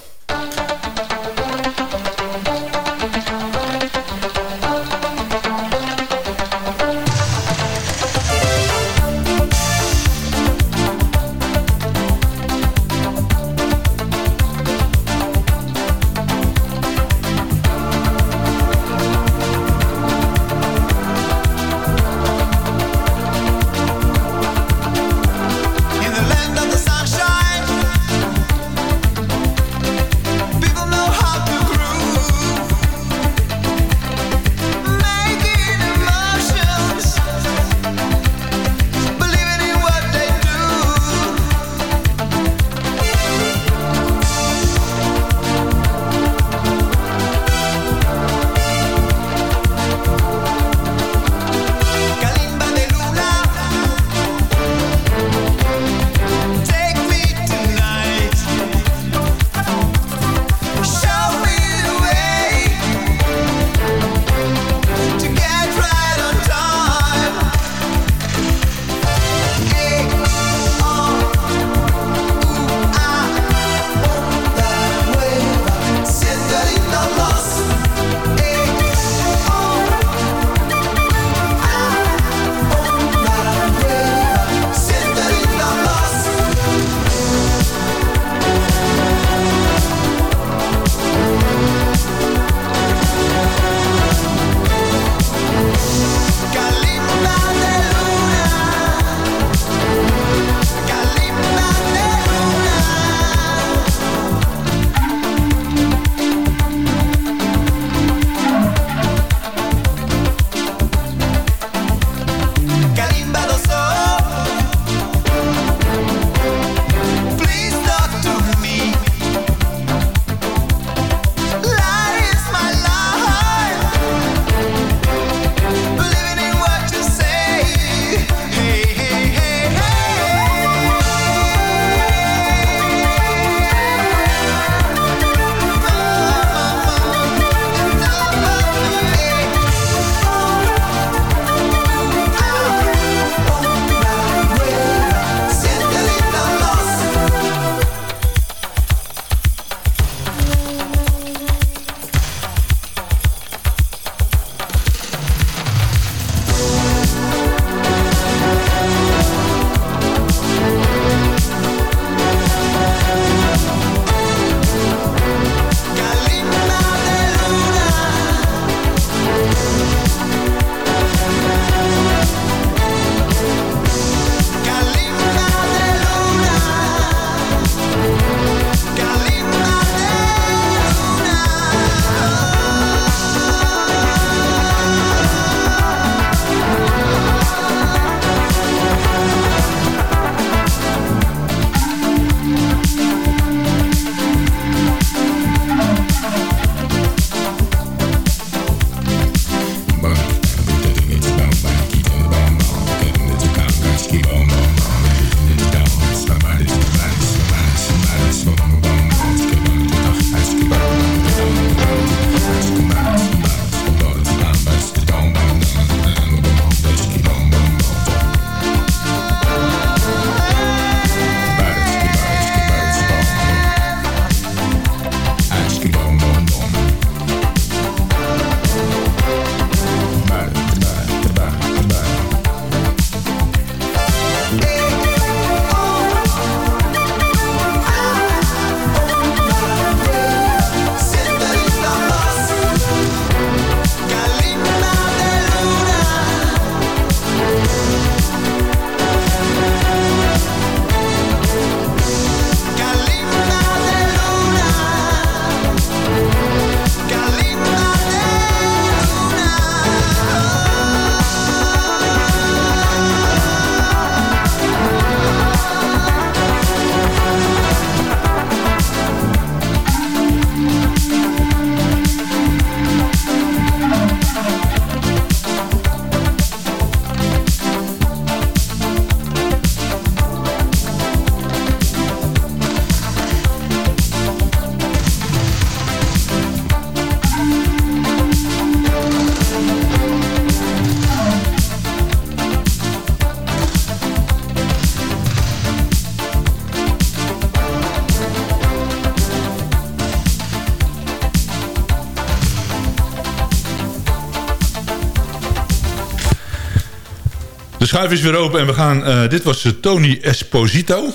Speaker 7: De schuif is weer open en we gaan... eh, dit was eh, Tony Esposito.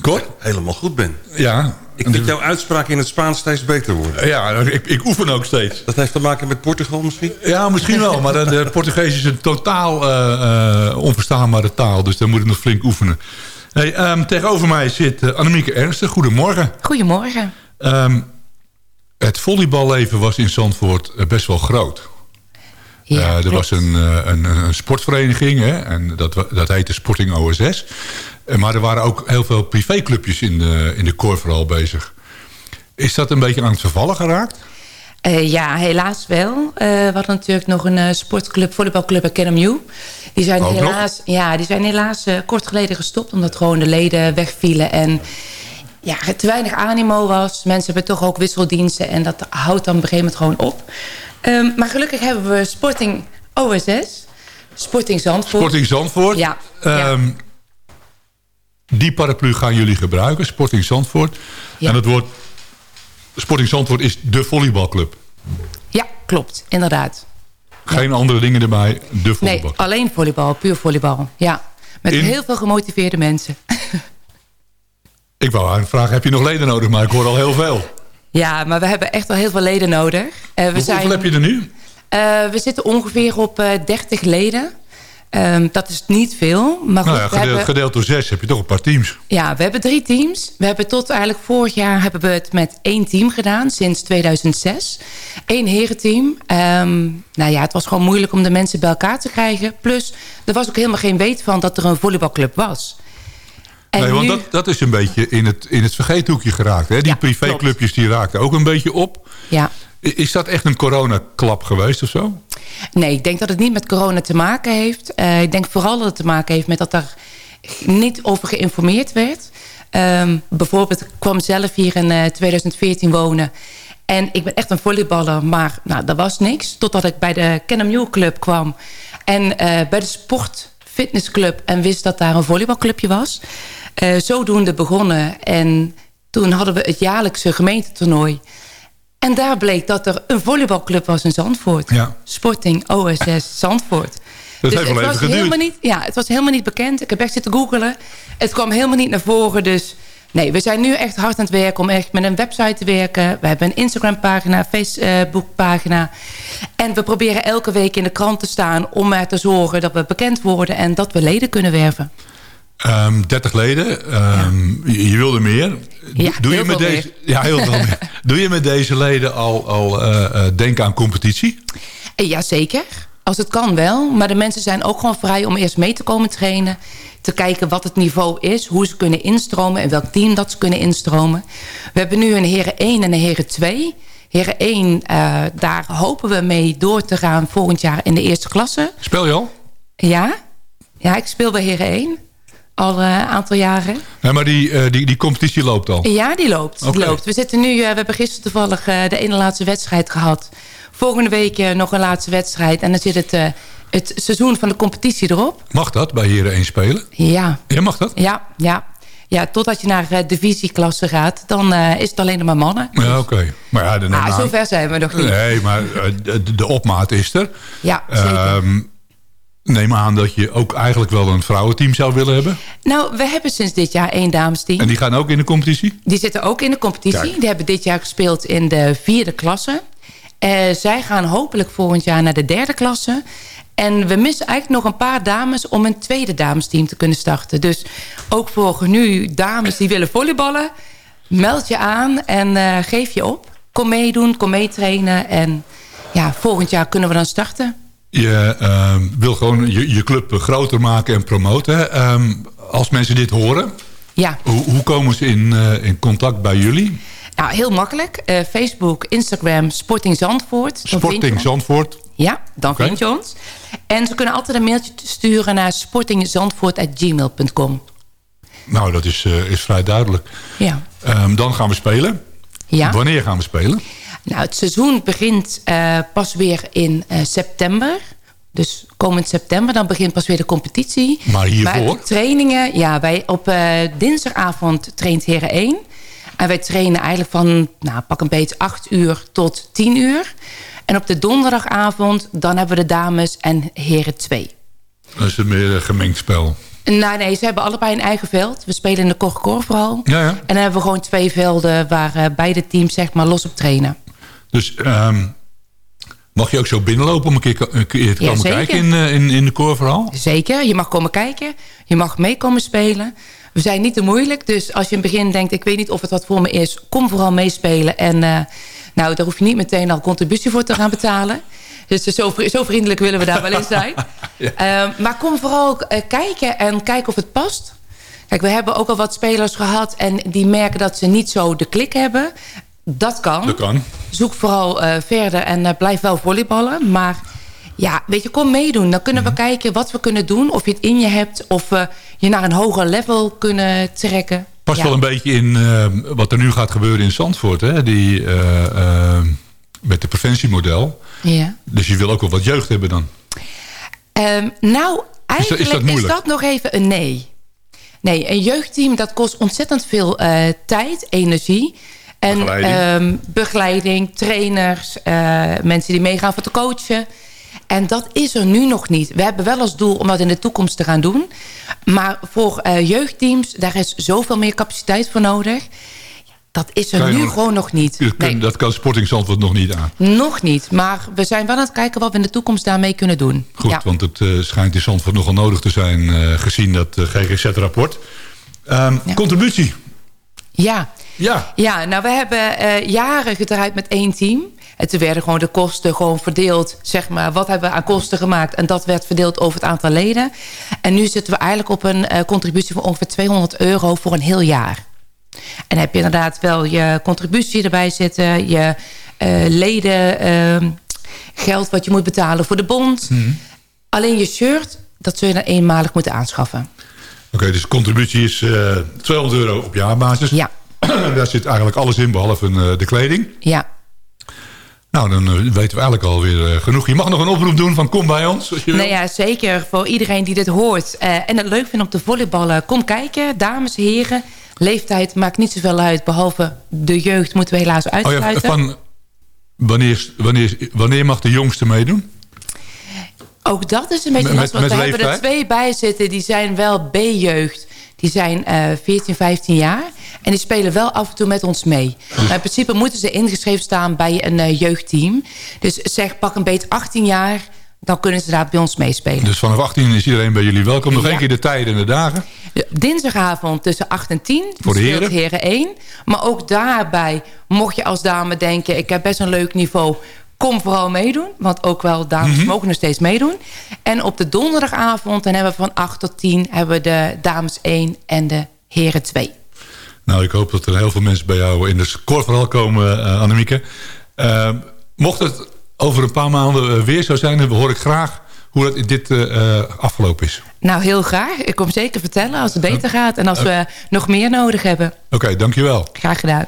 Speaker 7: Cor?
Speaker 8: Helemaal goed, Ben.
Speaker 7: Ja.
Speaker 8: Ik vind jouw uitspraak in het Spaans steeds beter worden.
Speaker 7: Ja, ik, ik oefen ook steeds.
Speaker 8: Dat heeft te maken met Portugal misschien?
Speaker 7: Ja, misschien wel. Maar de, de Portugees is een totaal eh, eh, onverstaanbare taal. Dus daar moet ik nog flink oefenen. Hey, ehm, tegenover mij zit uh, Annemieke Ernsten. Goedemorgen.
Speaker 12: Goedemorgen.
Speaker 7: Um, het volleyballeven was in Zandvoort best wel groot.
Speaker 12: Ja,
Speaker 7: uh, er was een, een, een, sportvereniging. Hè, en dat, dat heette Sporting OSS. Maar er waren ook heel veel privéclubjes in de, in de koor vooral bezig. Is dat een beetje aan het vervallen geraakt?
Speaker 12: Uh, ja, helaas wel. Uh, we hadden natuurlijk nog een uh, sportclub, volleybalclub Academy. Die zijn
Speaker 7: Ook
Speaker 12: helaas, ja, die zijn helaas kort geleden gestopt... omdat gewoon de leden wegvielen en ja, te weinig animo was. Mensen hebben toch ook wisseldiensten en dat houdt dan op een gegeven moment gewoon op. Um, maar gelukkig hebben we Sporting OSS, Sporting Zandvoort.
Speaker 7: Sporting Zandvoort.
Speaker 12: Ja.
Speaker 7: Um,
Speaker 12: ja.
Speaker 7: Die paraplu gaan jullie gebruiken, Sporting Zandvoort.
Speaker 12: Ja.
Speaker 7: En het woord Sporting Zandvoort is de volleybalclub.
Speaker 12: Ja, klopt. Inderdaad.
Speaker 7: Geen ja. andere dingen erbij, de volleybal.
Speaker 12: Nee, alleen volleybal, puur volleybal. Ja, met
Speaker 7: In...
Speaker 12: heel veel gemotiveerde mensen.
Speaker 7: ik wou eigenlijk vragen, heb je nog leden nodig? Maar ik hoor al heel veel.
Speaker 12: Ja, maar we hebben echt wel heel veel leden nodig. Uh, we
Speaker 7: Hoeveel
Speaker 12: zijn,
Speaker 7: heb je er nu?
Speaker 12: Uh, we zitten ongeveer op uh, 30 leden. Um, dat is niet veel. Maar goed,
Speaker 7: nou ja, gedeeld,
Speaker 12: hebben,
Speaker 7: gedeeld door zes heb je toch een paar teams.
Speaker 12: Ja, we hebben drie teams. We hebben tot eigenlijk vorig jaar hebben we het met één team gedaan. Sinds 2006. Eén herenteam. Um, nou ja, het was gewoon moeilijk om de mensen bij elkaar te krijgen. Plus, er was ook helemaal geen weet van dat er een volleybalclub was.
Speaker 7: En nee, want dat, dat is een beetje in het, in het vergeethoekje geraakt. Hè? Die ja, privéclubjes die raakten ook een beetje op.
Speaker 12: Ja.
Speaker 7: Is dat echt een coronaklap geweest of zo?
Speaker 12: Nee, ik denk dat het niet met corona te maken heeft. Uh, ik denk vooral dat het te maken heeft met dat er niet over geïnformeerd werd. Um, bijvoorbeeld, ik kwam zelf hier in uh, 2014 wonen. En ik ben echt een volleyballer, maar nou, er was niks. Totdat ik bij de Kennemew Club kwam. En uh, bij de sportfitnessclub en wist dat daar een volleybalclubje was. Uh, zodoende begonnen. En toen hadden we het jaarlijkse gemeentetoernooi. En daar bleek dat er een volleybalclub was in Zandvoort.
Speaker 7: Ja.
Speaker 12: Sporting OSS Zandvoort.
Speaker 7: Dat
Speaker 12: dus
Speaker 7: heeft wel
Speaker 12: het was
Speaker 7: geduurd.
Speaker 12: helemaal niet, Ja, het was helemaal niet bekend. Ik heb echt zitten googelen. Het kwam helemaal niet naar voren. Dus nee, we zijn nu echt hard aan het werken om echt met een website te werken. We hebben een Instagram pagina, Facebook pagina. En we proberen elke week in de krant te staan om er te zorgen dat we bekend worden en dat we leden kunnen werven.
Speaker 7: Um, 30 leden. Um, ja. je, je, wilde meer.
Speaker 12: Ja,
Speaker 7: Doe je met deze,
Speaker 12: meer.
Speaker 7: Ja, heel veel meer. Doe je met deze leden al, al uh, uh, denken aan competitie?
Speaker 12: Jazeker. Als het kan wel. Maar de mensen zijn ook gewoon vrij om eerst mee te komen trainen. Te kijken wat het niveau is. Hoe ze kunnen instromen. En welk team dat ze kunnen instromen. We hebben nu een heren 1 en een heren 2. Heren 1, uh, daar hopen we mee door te gaan volgend jaar in de eerste klasse.
Speaker 7: Speel je al?
Speaker 12: Ja. Ja, ik speel bij heren 1 al een uh, aantal jaren.
Speaker 7: Ja, maar die, uh, die, die competitie loopt al?
Speaker 12: Ja, die loopt. Die loopt. We, zitten nu, uh, we hebben gisteren toevallig de ene laatste wedstrijd gehad. Volgende week nog een laatste wedstrijd. En dan zit het, het seizoen van de competitie erop.
Speaker 7: Mag dat bij Heren 1 spelen?
Speaker 12: Ja.
Speaker 7: Ja, mag dat?
Speaker 12: Ja, ja. Ja, totdat je naar divisieklasse gaat, dan is het alleen maar mannen.
Speaker 7: Ja, oké. Okay. Maar ja, de,
Speaker 12: ah, zover zijn we nog niet.
Speaker 7: Nee, maar de, de opmaat is er.
Speaker 12: Ja, zeker.
Speaker 7: Um, neem aan dat je ook eigenlijk wel een vrouwenteam zou willen hebben.
Speaker 12: Nou, we hebben sinds dit jaar één damesteam.
Speaker 7: En die gaan ook in de competitie?
Speaker 12: Die zitten ook in de competitie.
Speaker 7: Kijk.
Speaker 12: Die hebben dit jaar gespeeld in de vierde klasse. Uh, zij gaan hopelijk volgend jaar naar de derde klasse. En we missen eigenlijk nog een paar dames om een tweede damesteam te kunnen starten. Dus ook voor nu dames die willen volleyballen... meld je aan en uh, geef je op. Kom meedoen, kom meetrainen. En ja, volgend jaar kunnen we dan starten.
Speaker 7: Je uh, wil gewoon je, je, club groter maken en promoten. Um, als mensen dit horen,
Speaker 12: ja.
Speaker 7: hoe, hoe komen ze in, uh, in contact bij jullie?
Speaker 12: Nou, heel makkelijk. Uh, Facebook, Instagram, Sporting Zandvoort.
Speaker 7: Sporting Zandvoort.
Speaker 12: Ja, dan okay. vind je ons. En ze kunnen altijd een mailtje sturen naar sportingzandvoort.gmail.com.
Speaker 7: Nou, dat is, uh, is vrij duidelijk.
Speaker 12: Ja.
Speaker 7: Um, dan gaan we spelen.
Speaker 12: Ja.
Speaker 7: Wanneer gaan we spelen?
Speaker 12: Nou, het seizoen begint uh, pas weer in uh, september. Dus komend september, dan begint pas weer de competitie.
Speaker 7: Maar hiervoor?
Speaker 12: Maar trainingen, ja, wij op uh, dinsdagavond traint Heren 1. En wij trainen eigenlijk van, nou, pak een beetje 8 uur tot 10 uur. En op de donderdagavond, dan hebben we de dames en Heren 2.
Speaker 7: Dat is het meer een gemengd spel.
Speaker 12: Nou, nee, ze hebben allebei een eigen veld. We spelen in de Corcor vooral.
Speaker 7: Ja, ja.
Speaker 12: En dan hebben we gewoon twee velden waar eh, beide teams zeg maar los op trainen.
Speaker 7: Dus ehm, mag je ook zo binnenlopen om een keer, een keer te
Speaker 12: Ja,
Speaker 7: komen
Speaker 12: zeker.
Speaker 7: kijken in, eh, in, in de koorverhaal?
Speaker 12: Zeker, je mag komen kijken. Je mag mee komen spelen. We zijn niet te moeilijk. Dus als je in het begin denkt, ik weet niet of het wat voor me is... kom vooral meespelen. En eh, nou, daar hoef je niet meteen al contributie voor te gaan betalen. Dus zo, vri- zo vriendelijk willen we daar wel in zijn. Ehm, maar kom vooral eh, kijken en kijk of het past. Kijk, we hebben ook al wat spelers gehad... en die merken dat ze niet zo de klik hebben. Dat kan.
Speaker 7: Dat kan.
Speaker 12: Zoek vooral eh, verder en eh, blijf wel volleyballen. Maar ja, weet je, kom meedoen. Dan kunnen we
Speaker 7: Mhm.
Speaker 12: kijken wat we kunnen doen. Of je het in je hebt. Of we je naar een hoger level kunnen trekken.
Speaker 7: Past
Speaker 12: Ja.
Speaker 7: wel een beetje in eh, wat er nu gaat gebeuren in Zandvoort. Hè? Die, eh, eh, met het preventiemodel.
Speaker 12: Ja.
Speaker 7: Dus je wil ook wel wat jeugd hebben dan.
Speaker 12: Ehm, nou,
Speaker 7: is dat
Speaker 12: eigenlijk is dat nog even een nee. Nee, een jeugdteam dat kost ontzettend veel eh, tijd, energie. En
Speaker 7: Begeleiding.
Speaker 12: begeleiding, begeleiding trainers, eh, mensen die meegaan voor te coachen. En dat is er nu nog niet. We hebben wel als doel om dat in de toekomst te gaan doen. Maar voor eh, jeugdteams, daar is zoveel meer capaciteit voor nodig. Dat is er nu
Speaker 7: nog-
Speaker 12: gewoon nog niet.
Speaker 7: Dat kan, dat kan Sporting Zandvoort nog niet aan.
Speaker 12: Nog niet. Maar we zijn wel aan het kijken wat we in de toekomst daarmee kunnen doen.
Speaker 7: Goed,
Speaker 12: Ja.
Speaker 7: want het eh, schijnt in Zandvoort nogal nodig te zijn... gezien dat GGZ-rapport. Ehm, Contributie.
Speaker 12: Ja.
Speaker 7: Ja.
Speaker 12: Ja, nou we hebben eh, jaren gedraaid met één team. En toen werden gewoon de kosten gewoon verdeeld. Zeg maar, wat hebben we aan kosten gemaakt? En dat werd verdeeld over het aantal leden. En nu zitten we eigenlijk op een eh, contributie van ongeveer 200 euro voor een heel jaar. En heb je inderdaad wel je contributie erbij zitten. Je eh, leden ehm, geld wat je moet betalen voor de bond. Alleen je shirt, dat zul je dan eenmalig moeten aanschaffen.
Speaker 7: Oké, dus de contributie is eh 200 euro op jaarbasis.
Speaker 12: Ja.
Speaker 7: Daar zit eigenlijk alles in, behalve eh, de kleding.
Speaker 12: Ja.
Speaker 7: Nou, dan eh, weten we eigenlijk alweer eh, genoeg. Je mag nog een oproep doen van kom bij ons. Als je.
Speaker 12: Nou ja, zeker voor iedereen die dit hoort. en het leuk vindt om te volleyballen. Kom kijken, dames, heren. Leeftijd maakt niet zoveel uit. Behalve de jeugd moeten we helaas
Speaker 7: Oh ja,
Speaker 12: uitsluiten.
Speaker 7: van wanneer, wanneer, wanneer mag de jongste meedoen?
Speaker 12: Ook dat is een beetje
Speaker 7: Met-
Speaker 12: lastig. Want we hebben er twee bij zitten. Die zijn wel B-jeugd. Die zijn eh 14, 15 jaar. En die spelen wel af en toe met ons mee. Maar in principe moeten ze ingeschreven staan bij een eh, jeugdteam. Dus zeg, pak een beetje 18 jaar. Dan kunnen ze daar bij ons meespelen.
Speaker 7: Dus vanaf 18 is iedereen bij jullie welkom. Nog
Speaker 12: Ja.
Speaker 7: één keer de tijden en de dagen.
Speaker 12: Dinsdagavond tussen 8 en 10.
Speaker 7: Voor de heren?
Speaker 12: heren 1. Maar ook daarbij, mocht je als dame denken... ik heb best een leuk niveau, kom vooral meedoen. Want ook wel dames
Speaker 7: Mhm.
Speaker 12: mogen nog steeds meedoen. En op de donderdagavond, dan hebben we van 8 tot 10... hebben we de dames 1 en de heren 2.
Speaker 7: Nou, ik hoop dat er heel veel mensen bij jou in de scoreverhaal komen, eh Annemieke. Eh, mocht het over een paar maanden eh, weer zo zijn... dan hoor ik graag hoe dat dit eh, afgelopen is.
Speaker 12: Nou, heel graag. Ik kom zeker vertellen als het beter gaat... en als we nog meer nodig hebben.
Speaker 7: Oké, dankjewel.
Speaker 12: Graag gedaan.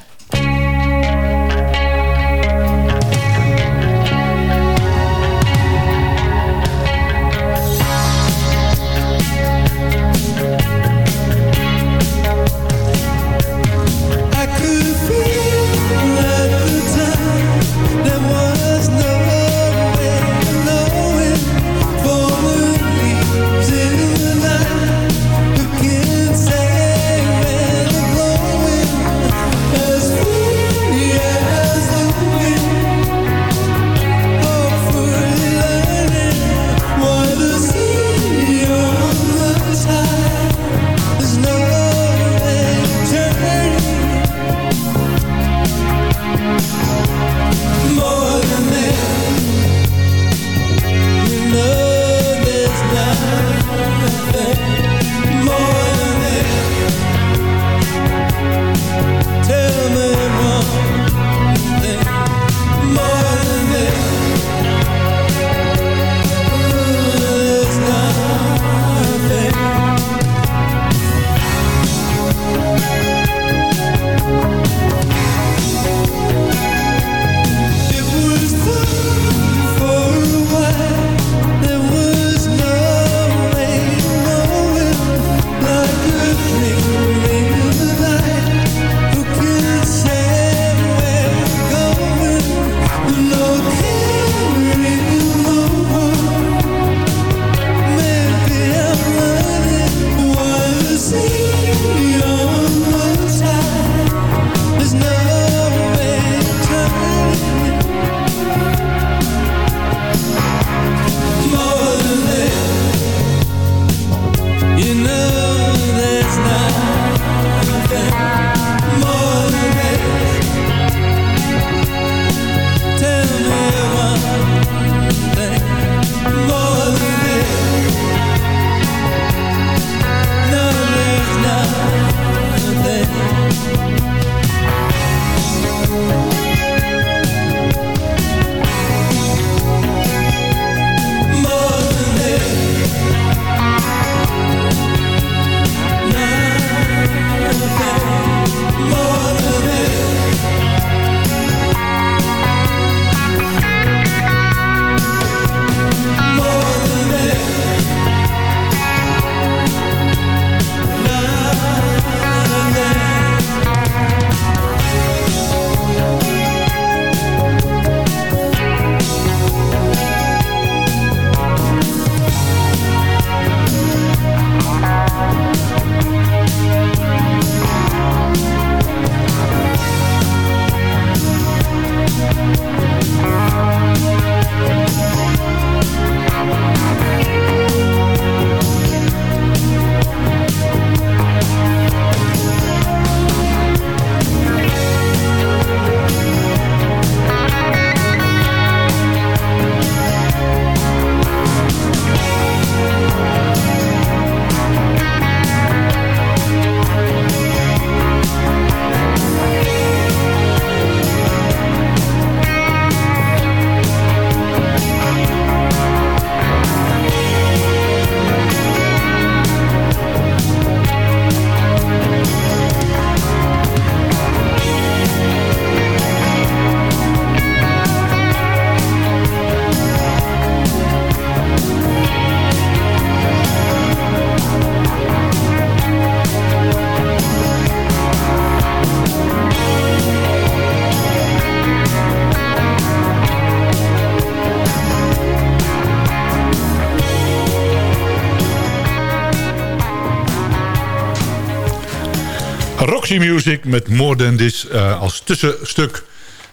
Speaker 7: Music met More Than This eh, als tussenstuk.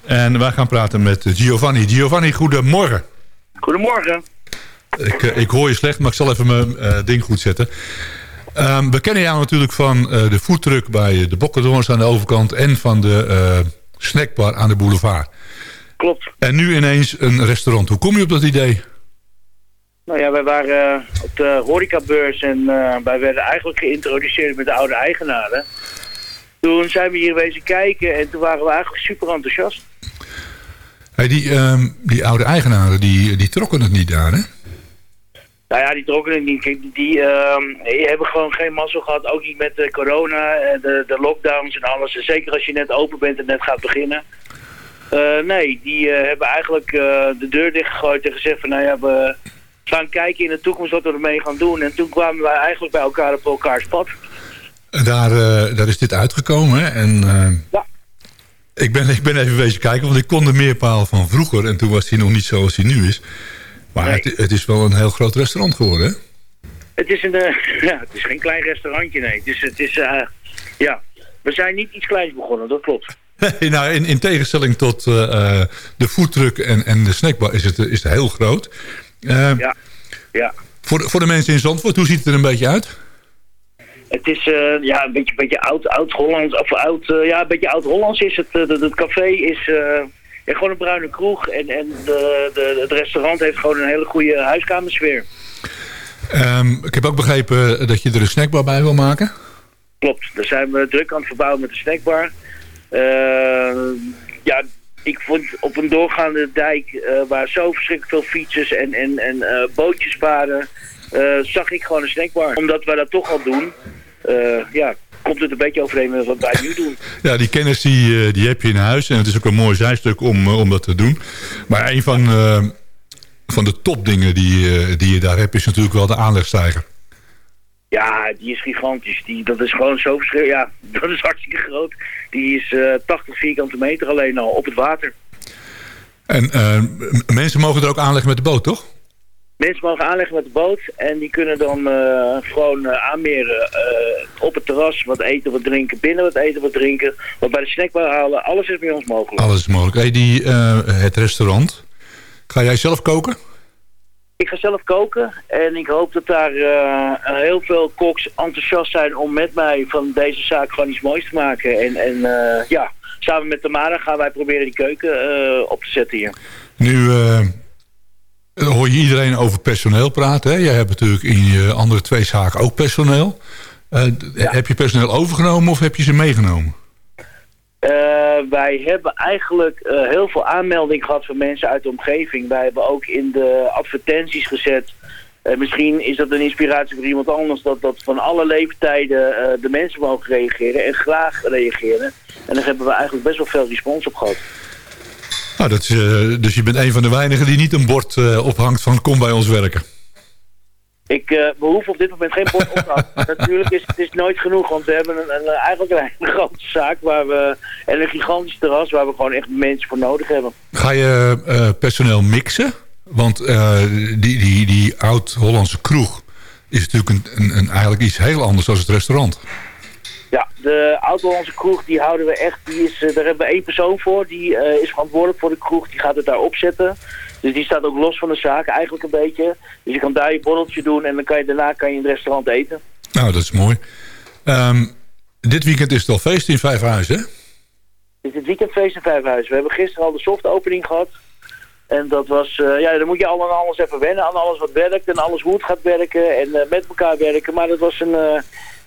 Speaker 7: En wij gaan praten met Giovanni. Giovanni, goedemorgen.
Speaker 13: Goedemorgen.
Speaker 7: Ik, eh, ik hoor je slecht, maar ik zal even mijn eh, ding goed zetten. Ehm, we kennen jou natuurlijk van eh, de foodtruck bij de Bokkendorns aan de overkant... en van de snackbar aan de boulevard.
Speaker 13: Klopt.
Speaker 7: En nu ineens een restaurant. Hoe kom je op dat idee?
Speaker 13: Nou ja, wij waren op de horecabeurs en wij werden eigenlijk geïntroduceerd met de oude eigenaren. Toen zijn we hier wezen kijken en toen waren we eigenlijk super enthousiast.
Speaker 7: Hey, die, ehm, die oude eigenaren, die, die trokken het niet daar, hè?
Speaker 13: Nou ja, die trokken het niet. Kijk, die, die, ehm, die hebben gewoon geen mazzel gehad. Ook niet met de corona, en de, de lockdowns en alles. En zeker als je net open bent en net gaat beginnen. Eh, nee, die eh, hebben eigenlijk eh, de deur dichtgegooid en gezegd van... Nou ja, we gaan kijken in de toekomst wat we ermee gaan doen. En toen kwamen wij eigenlijk bij elkaar op elkaars pad.
Speaker 7: Daar, eh, daar is dit uitgekomen. En, eh,
Speaker 13: Ja.
Speaker 7: ik, ben, ik ben even wezen kijken, want ik kon de meerpaal van vroeger. En toen was hij nog niet zoals hij nu is. Maar het, het is wel een heel groot restaurant geworden, hè?
Speaker 13: Het is, een, eh, ja, het is geen klein restaurantje, nee. Is, het is ja, we zijn niet iets kleins begonnen, dat klopt.
Speaker 7: Nou, in, in tegenstelling tot de foodtruck en, en de snackbar is het, is het heel groot.
Speaker 13: Ja, ja.
Speaker 7: voor, voor de mensen in Zandvoort, hoe ziet het er een beetje uit?
Speaker 13: Het is eh, ja, een beetje, beetje oud, oud-Hollands, of oud, eh, ja, een beetje oud-Hollands is het. Eh, Het het café is ja, gewoon een bruine kroeg en, en de, de, het restaurant heeft gewoon een hele goede huiskamersfeer.
Speaker 7: Ehm, ik heb ook begrepen dat je er een snackbar bij wil maken.
Speaker 13: Klopt, daar zijn we druk aan het verbouwen met de snackbar. Eh, ja, ik vond op een doorgaande dijk waar zo verschrikkelijk veel fietsers en, en, en bootjes varen, eh, zag ik gewoon een snackbar. Omdat wij dat toch al doen, ja, komt het een beetje overeen met wat wij nu doen.
Speaker 7: Ja, die kennis die, eh, die heb je in huis. En het is ook een mooi zijstuk om, eh, om dat te doen. Maar een van, eh, van de topdingen die, eh, die je daar hebt... is natuurlijk wel de aanlegstijger.
Speaker 13: Ja, die is gigantisch. Die, dat is gewoon zo verschrikkelijk. Ja, dat is hartstikke groot. Die is eh 80 vierkante meter alleen al op het water.
Speaker 7: En eh, mensen mogen er ook aanleggen met de boot, toch?
Speaker 13: Mensen mogen aanleggen met de boot en die kunnen dan eh, gewoon eh, aanmeren eh, op het terras. Wat eten, wat drinken, binnen wat eten, wat drinken. Wat bij de snackbar halen, alles is bij ons mogelijk.
Speaker 7: Alles is mogelijk. Hey, die, het restaurant. Ga jij zelf koken?
Speaker 13: Ik ga zelf koken en ik hoop dat daar heel veel koks enthousiast zijn om met mij van deze zaak gewoon iets moois te maken. En, en ja, samen met Tamara gaan wij proberen die keuken op te zetten hier.
Speaker 7: Nu hoor je iedereen over personeel praten. Hè? Jij hebt natuurlijk in je andere twee zaken ook personeel. Eh, Heb je personeel overgenomen of heb je ze meegenomen?
Speaker 13: Eh, wij hebben eigenlijk eh, heel veel aanmeldingen gehad van mensen uit de omgeving. Wij hebben ook in de advertenties gezet. eh, misschien is dat een inspiratie voor iemand anders. Dat, dat van alle leeftijden eh, de mensen mogen reageren. En graag reageren. En daar hebben we eigenlijk best wel veel respons op gehad.
Speaker 7: Nou, dat is, eh, dus je bent een van de weinigen die niet een bord eh, ophangt van kom bij ons werken.
Speaker 13: Ik, eh, we hoeven op dit moment geen bord op te Natuurlijk is het is nooit genoeg, want we hebben een, een, eigenlijk een hele grote zaak waar we, en een gigantisch terras waar we gewoon echt mensen voor nodig hebben.
Speaker 7: Ga je eh, personeel mixen? Want eh, die, die, die oud-Hollandse kroeg is natuurlijk een, een, een, eigenlijk iets heel anders dan het restaurant.
Speaker 13: Ja, de Oud-Hollandse kroeg, die houden we echt, die is, eh, daar hebben we één persoon voor. Die eh, is verantwoordelijk voor de kroeg, die gaat het daar opzetten. Dus die staat ook los van de zaak eigenlijk een beetje. Dus je kan daar je borreltje doen en dan kan je, daarna kan je in het restaurant eten.
Speaker 7: Nou, dat is mooi. Ehm, dit weekend is het al feest in Vijfhuizen, hè?
Speaker 13: Het is het weekendfeest in Vijfhuizen. We hebben gisteren al de soft opening gehad. En dat was, eh, ja, dan moet je allemaal aan alles even wennen. Aan alles wat werkt en alles hoe het gaat werken en met elkaar werken. Maar dat was een,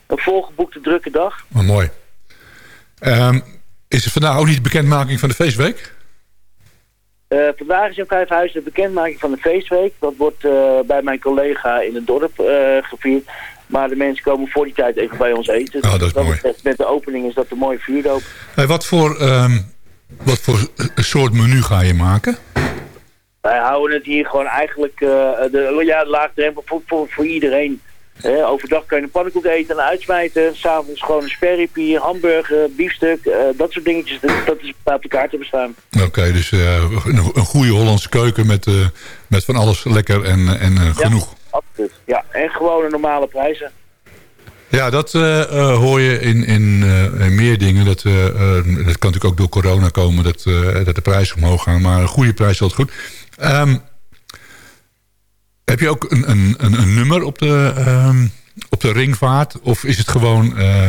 Speaker 13: een volgeboekte drukke dag.
Speaker 7: Maar mooi. Ehm, is er vandaag ook niet de bekendmaking van de feestweek?
Speaker 13: Eh, vandaag is in Vijfhuizen de bekendmaking van de feestweek. Dat wordt eh, bij mijn collega in het dorp eh, gevierd. Maar de mensen komen voor die tijd even bij ons eten.
Speaker 7: Oh, dat is mooi.
Speaker 13: betreft, met de opening is dat een mooie vuurdoop.
Speaker 7: Hey, wat, voor, ehm, wat voor soort menu ga je maken?
Speaker 13: Wij houden het hier gewoon eigenlijk de ja, laagdrempel voor, voor, voor iedereen. Overdag kan je een pannenkoek eten en uitsmijten. S'avonds gewoon een sperriepie, hamburger, biefstuk. Eh, dat soort dingetjes. Dat, is op elkaar te bestaan.
Speaker 7: Oké, dus eh, een, goede Hollandse keuken met, eh, met van alles lekker en, en
Speaker 13: ja, genoeg. Absoluut. Ja, en gewoon normale prijzen.
Speaker 7: Ja, dat hoor je in, in, meer dingen. Dat, dat kan natuurlijk ook door corona komen dat, dat de prijzen omhoog gaan. Maar een goede prijs is altijd goed. Ehm, heb je ook een, een, een, nummer op de, ehm, op de ringvaart? Of is het gewoon eh,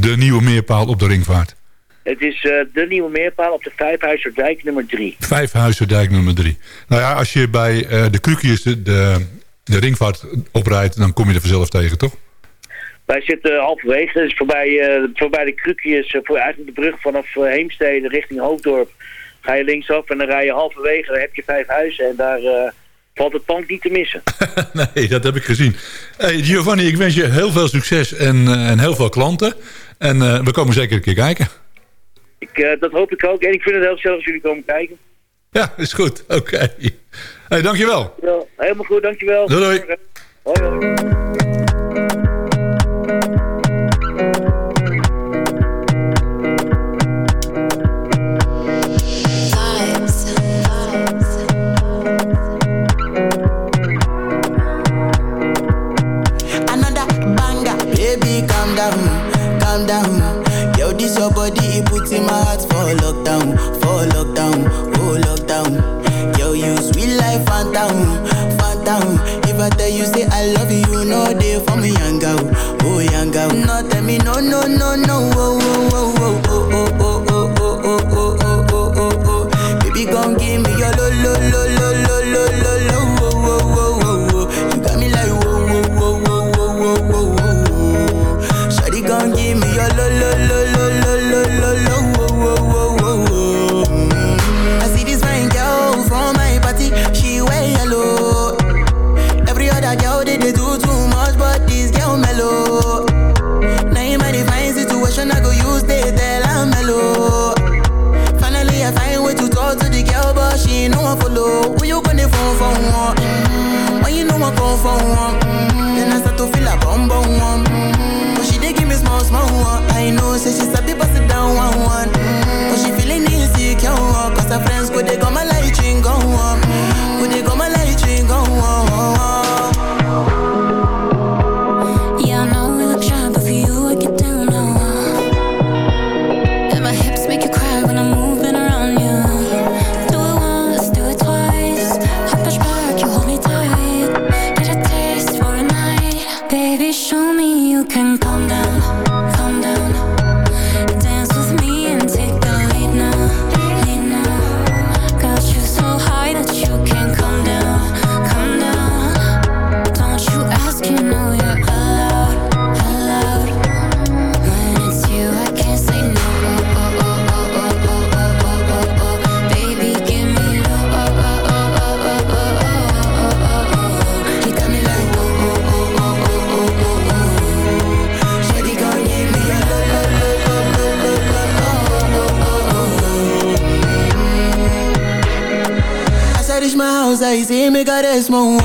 Speaker 7: de nieuwe meerpaal op de ringvaart?
Speaker 13: Het is eh, de nieuwe meerpaal op de Vijfhuizerdijk nummer 3.
Speaker 7: Vijfhuizerdijk nummer 3. Nou ja, als je bij eh, de Krukjes de, de, de, ringvaart oprijdt... dan kom je er vanzelf tegen, toch?
Speaker 13: Wij zitten halverwege, dus voorbij, voorbij de Krukiers... voor eigenlijk de brug vanaf Heemstede richting Hoofddorp... ga je linksaf en dan rij je halverwege, dan heb je vijf huizen... en daar valt het pand niet te missen.
Speaker 7: nee, dat heb ik gezien. Hey, Giovanni, ik wens je heel veel succes en, eh, en heel veel klanten. En eh, we komen zeker een keer kijken.
Speaker 13: Ik, eh, dat hoop ik ook. En ik vind het heel gezellig als jullie komen kijken.
Speaker 7: Ja, is goed. Oké. Okay. Hey, dankjewel.
Speaker 13: Ja, helemaal goed, dankjewel.
Speaker 7: Doei, doei.
Speaker 14: Ela y me, me
Speaker 15: cares mon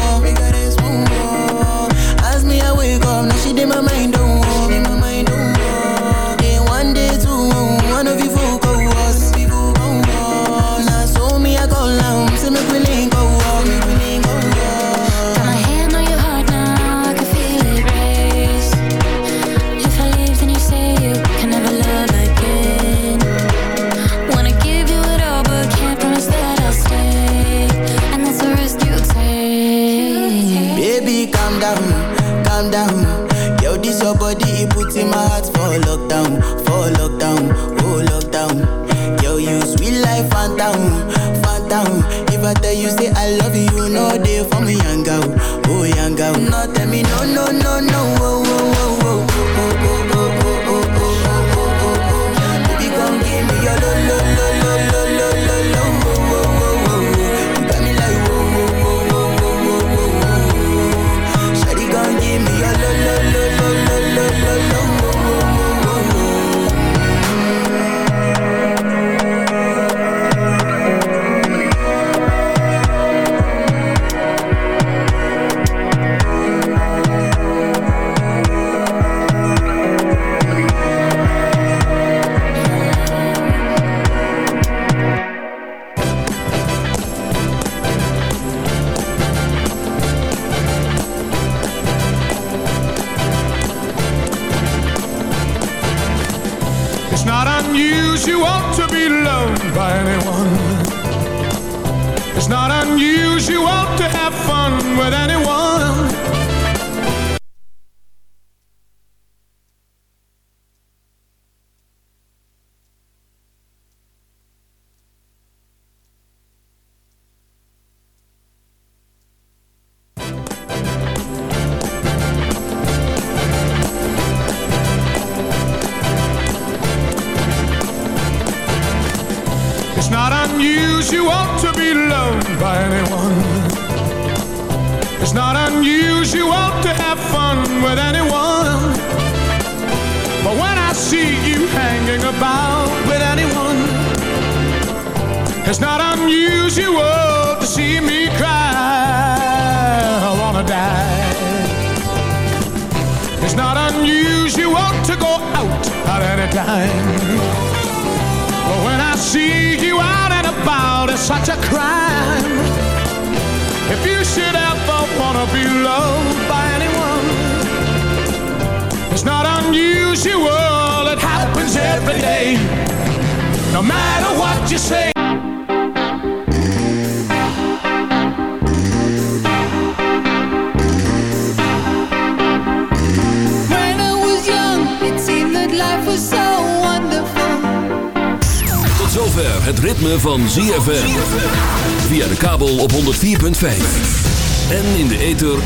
Speaker 15: It's
Speaker 16: not unusual to be loved by anyone. It's not unusual to have fun with anyone.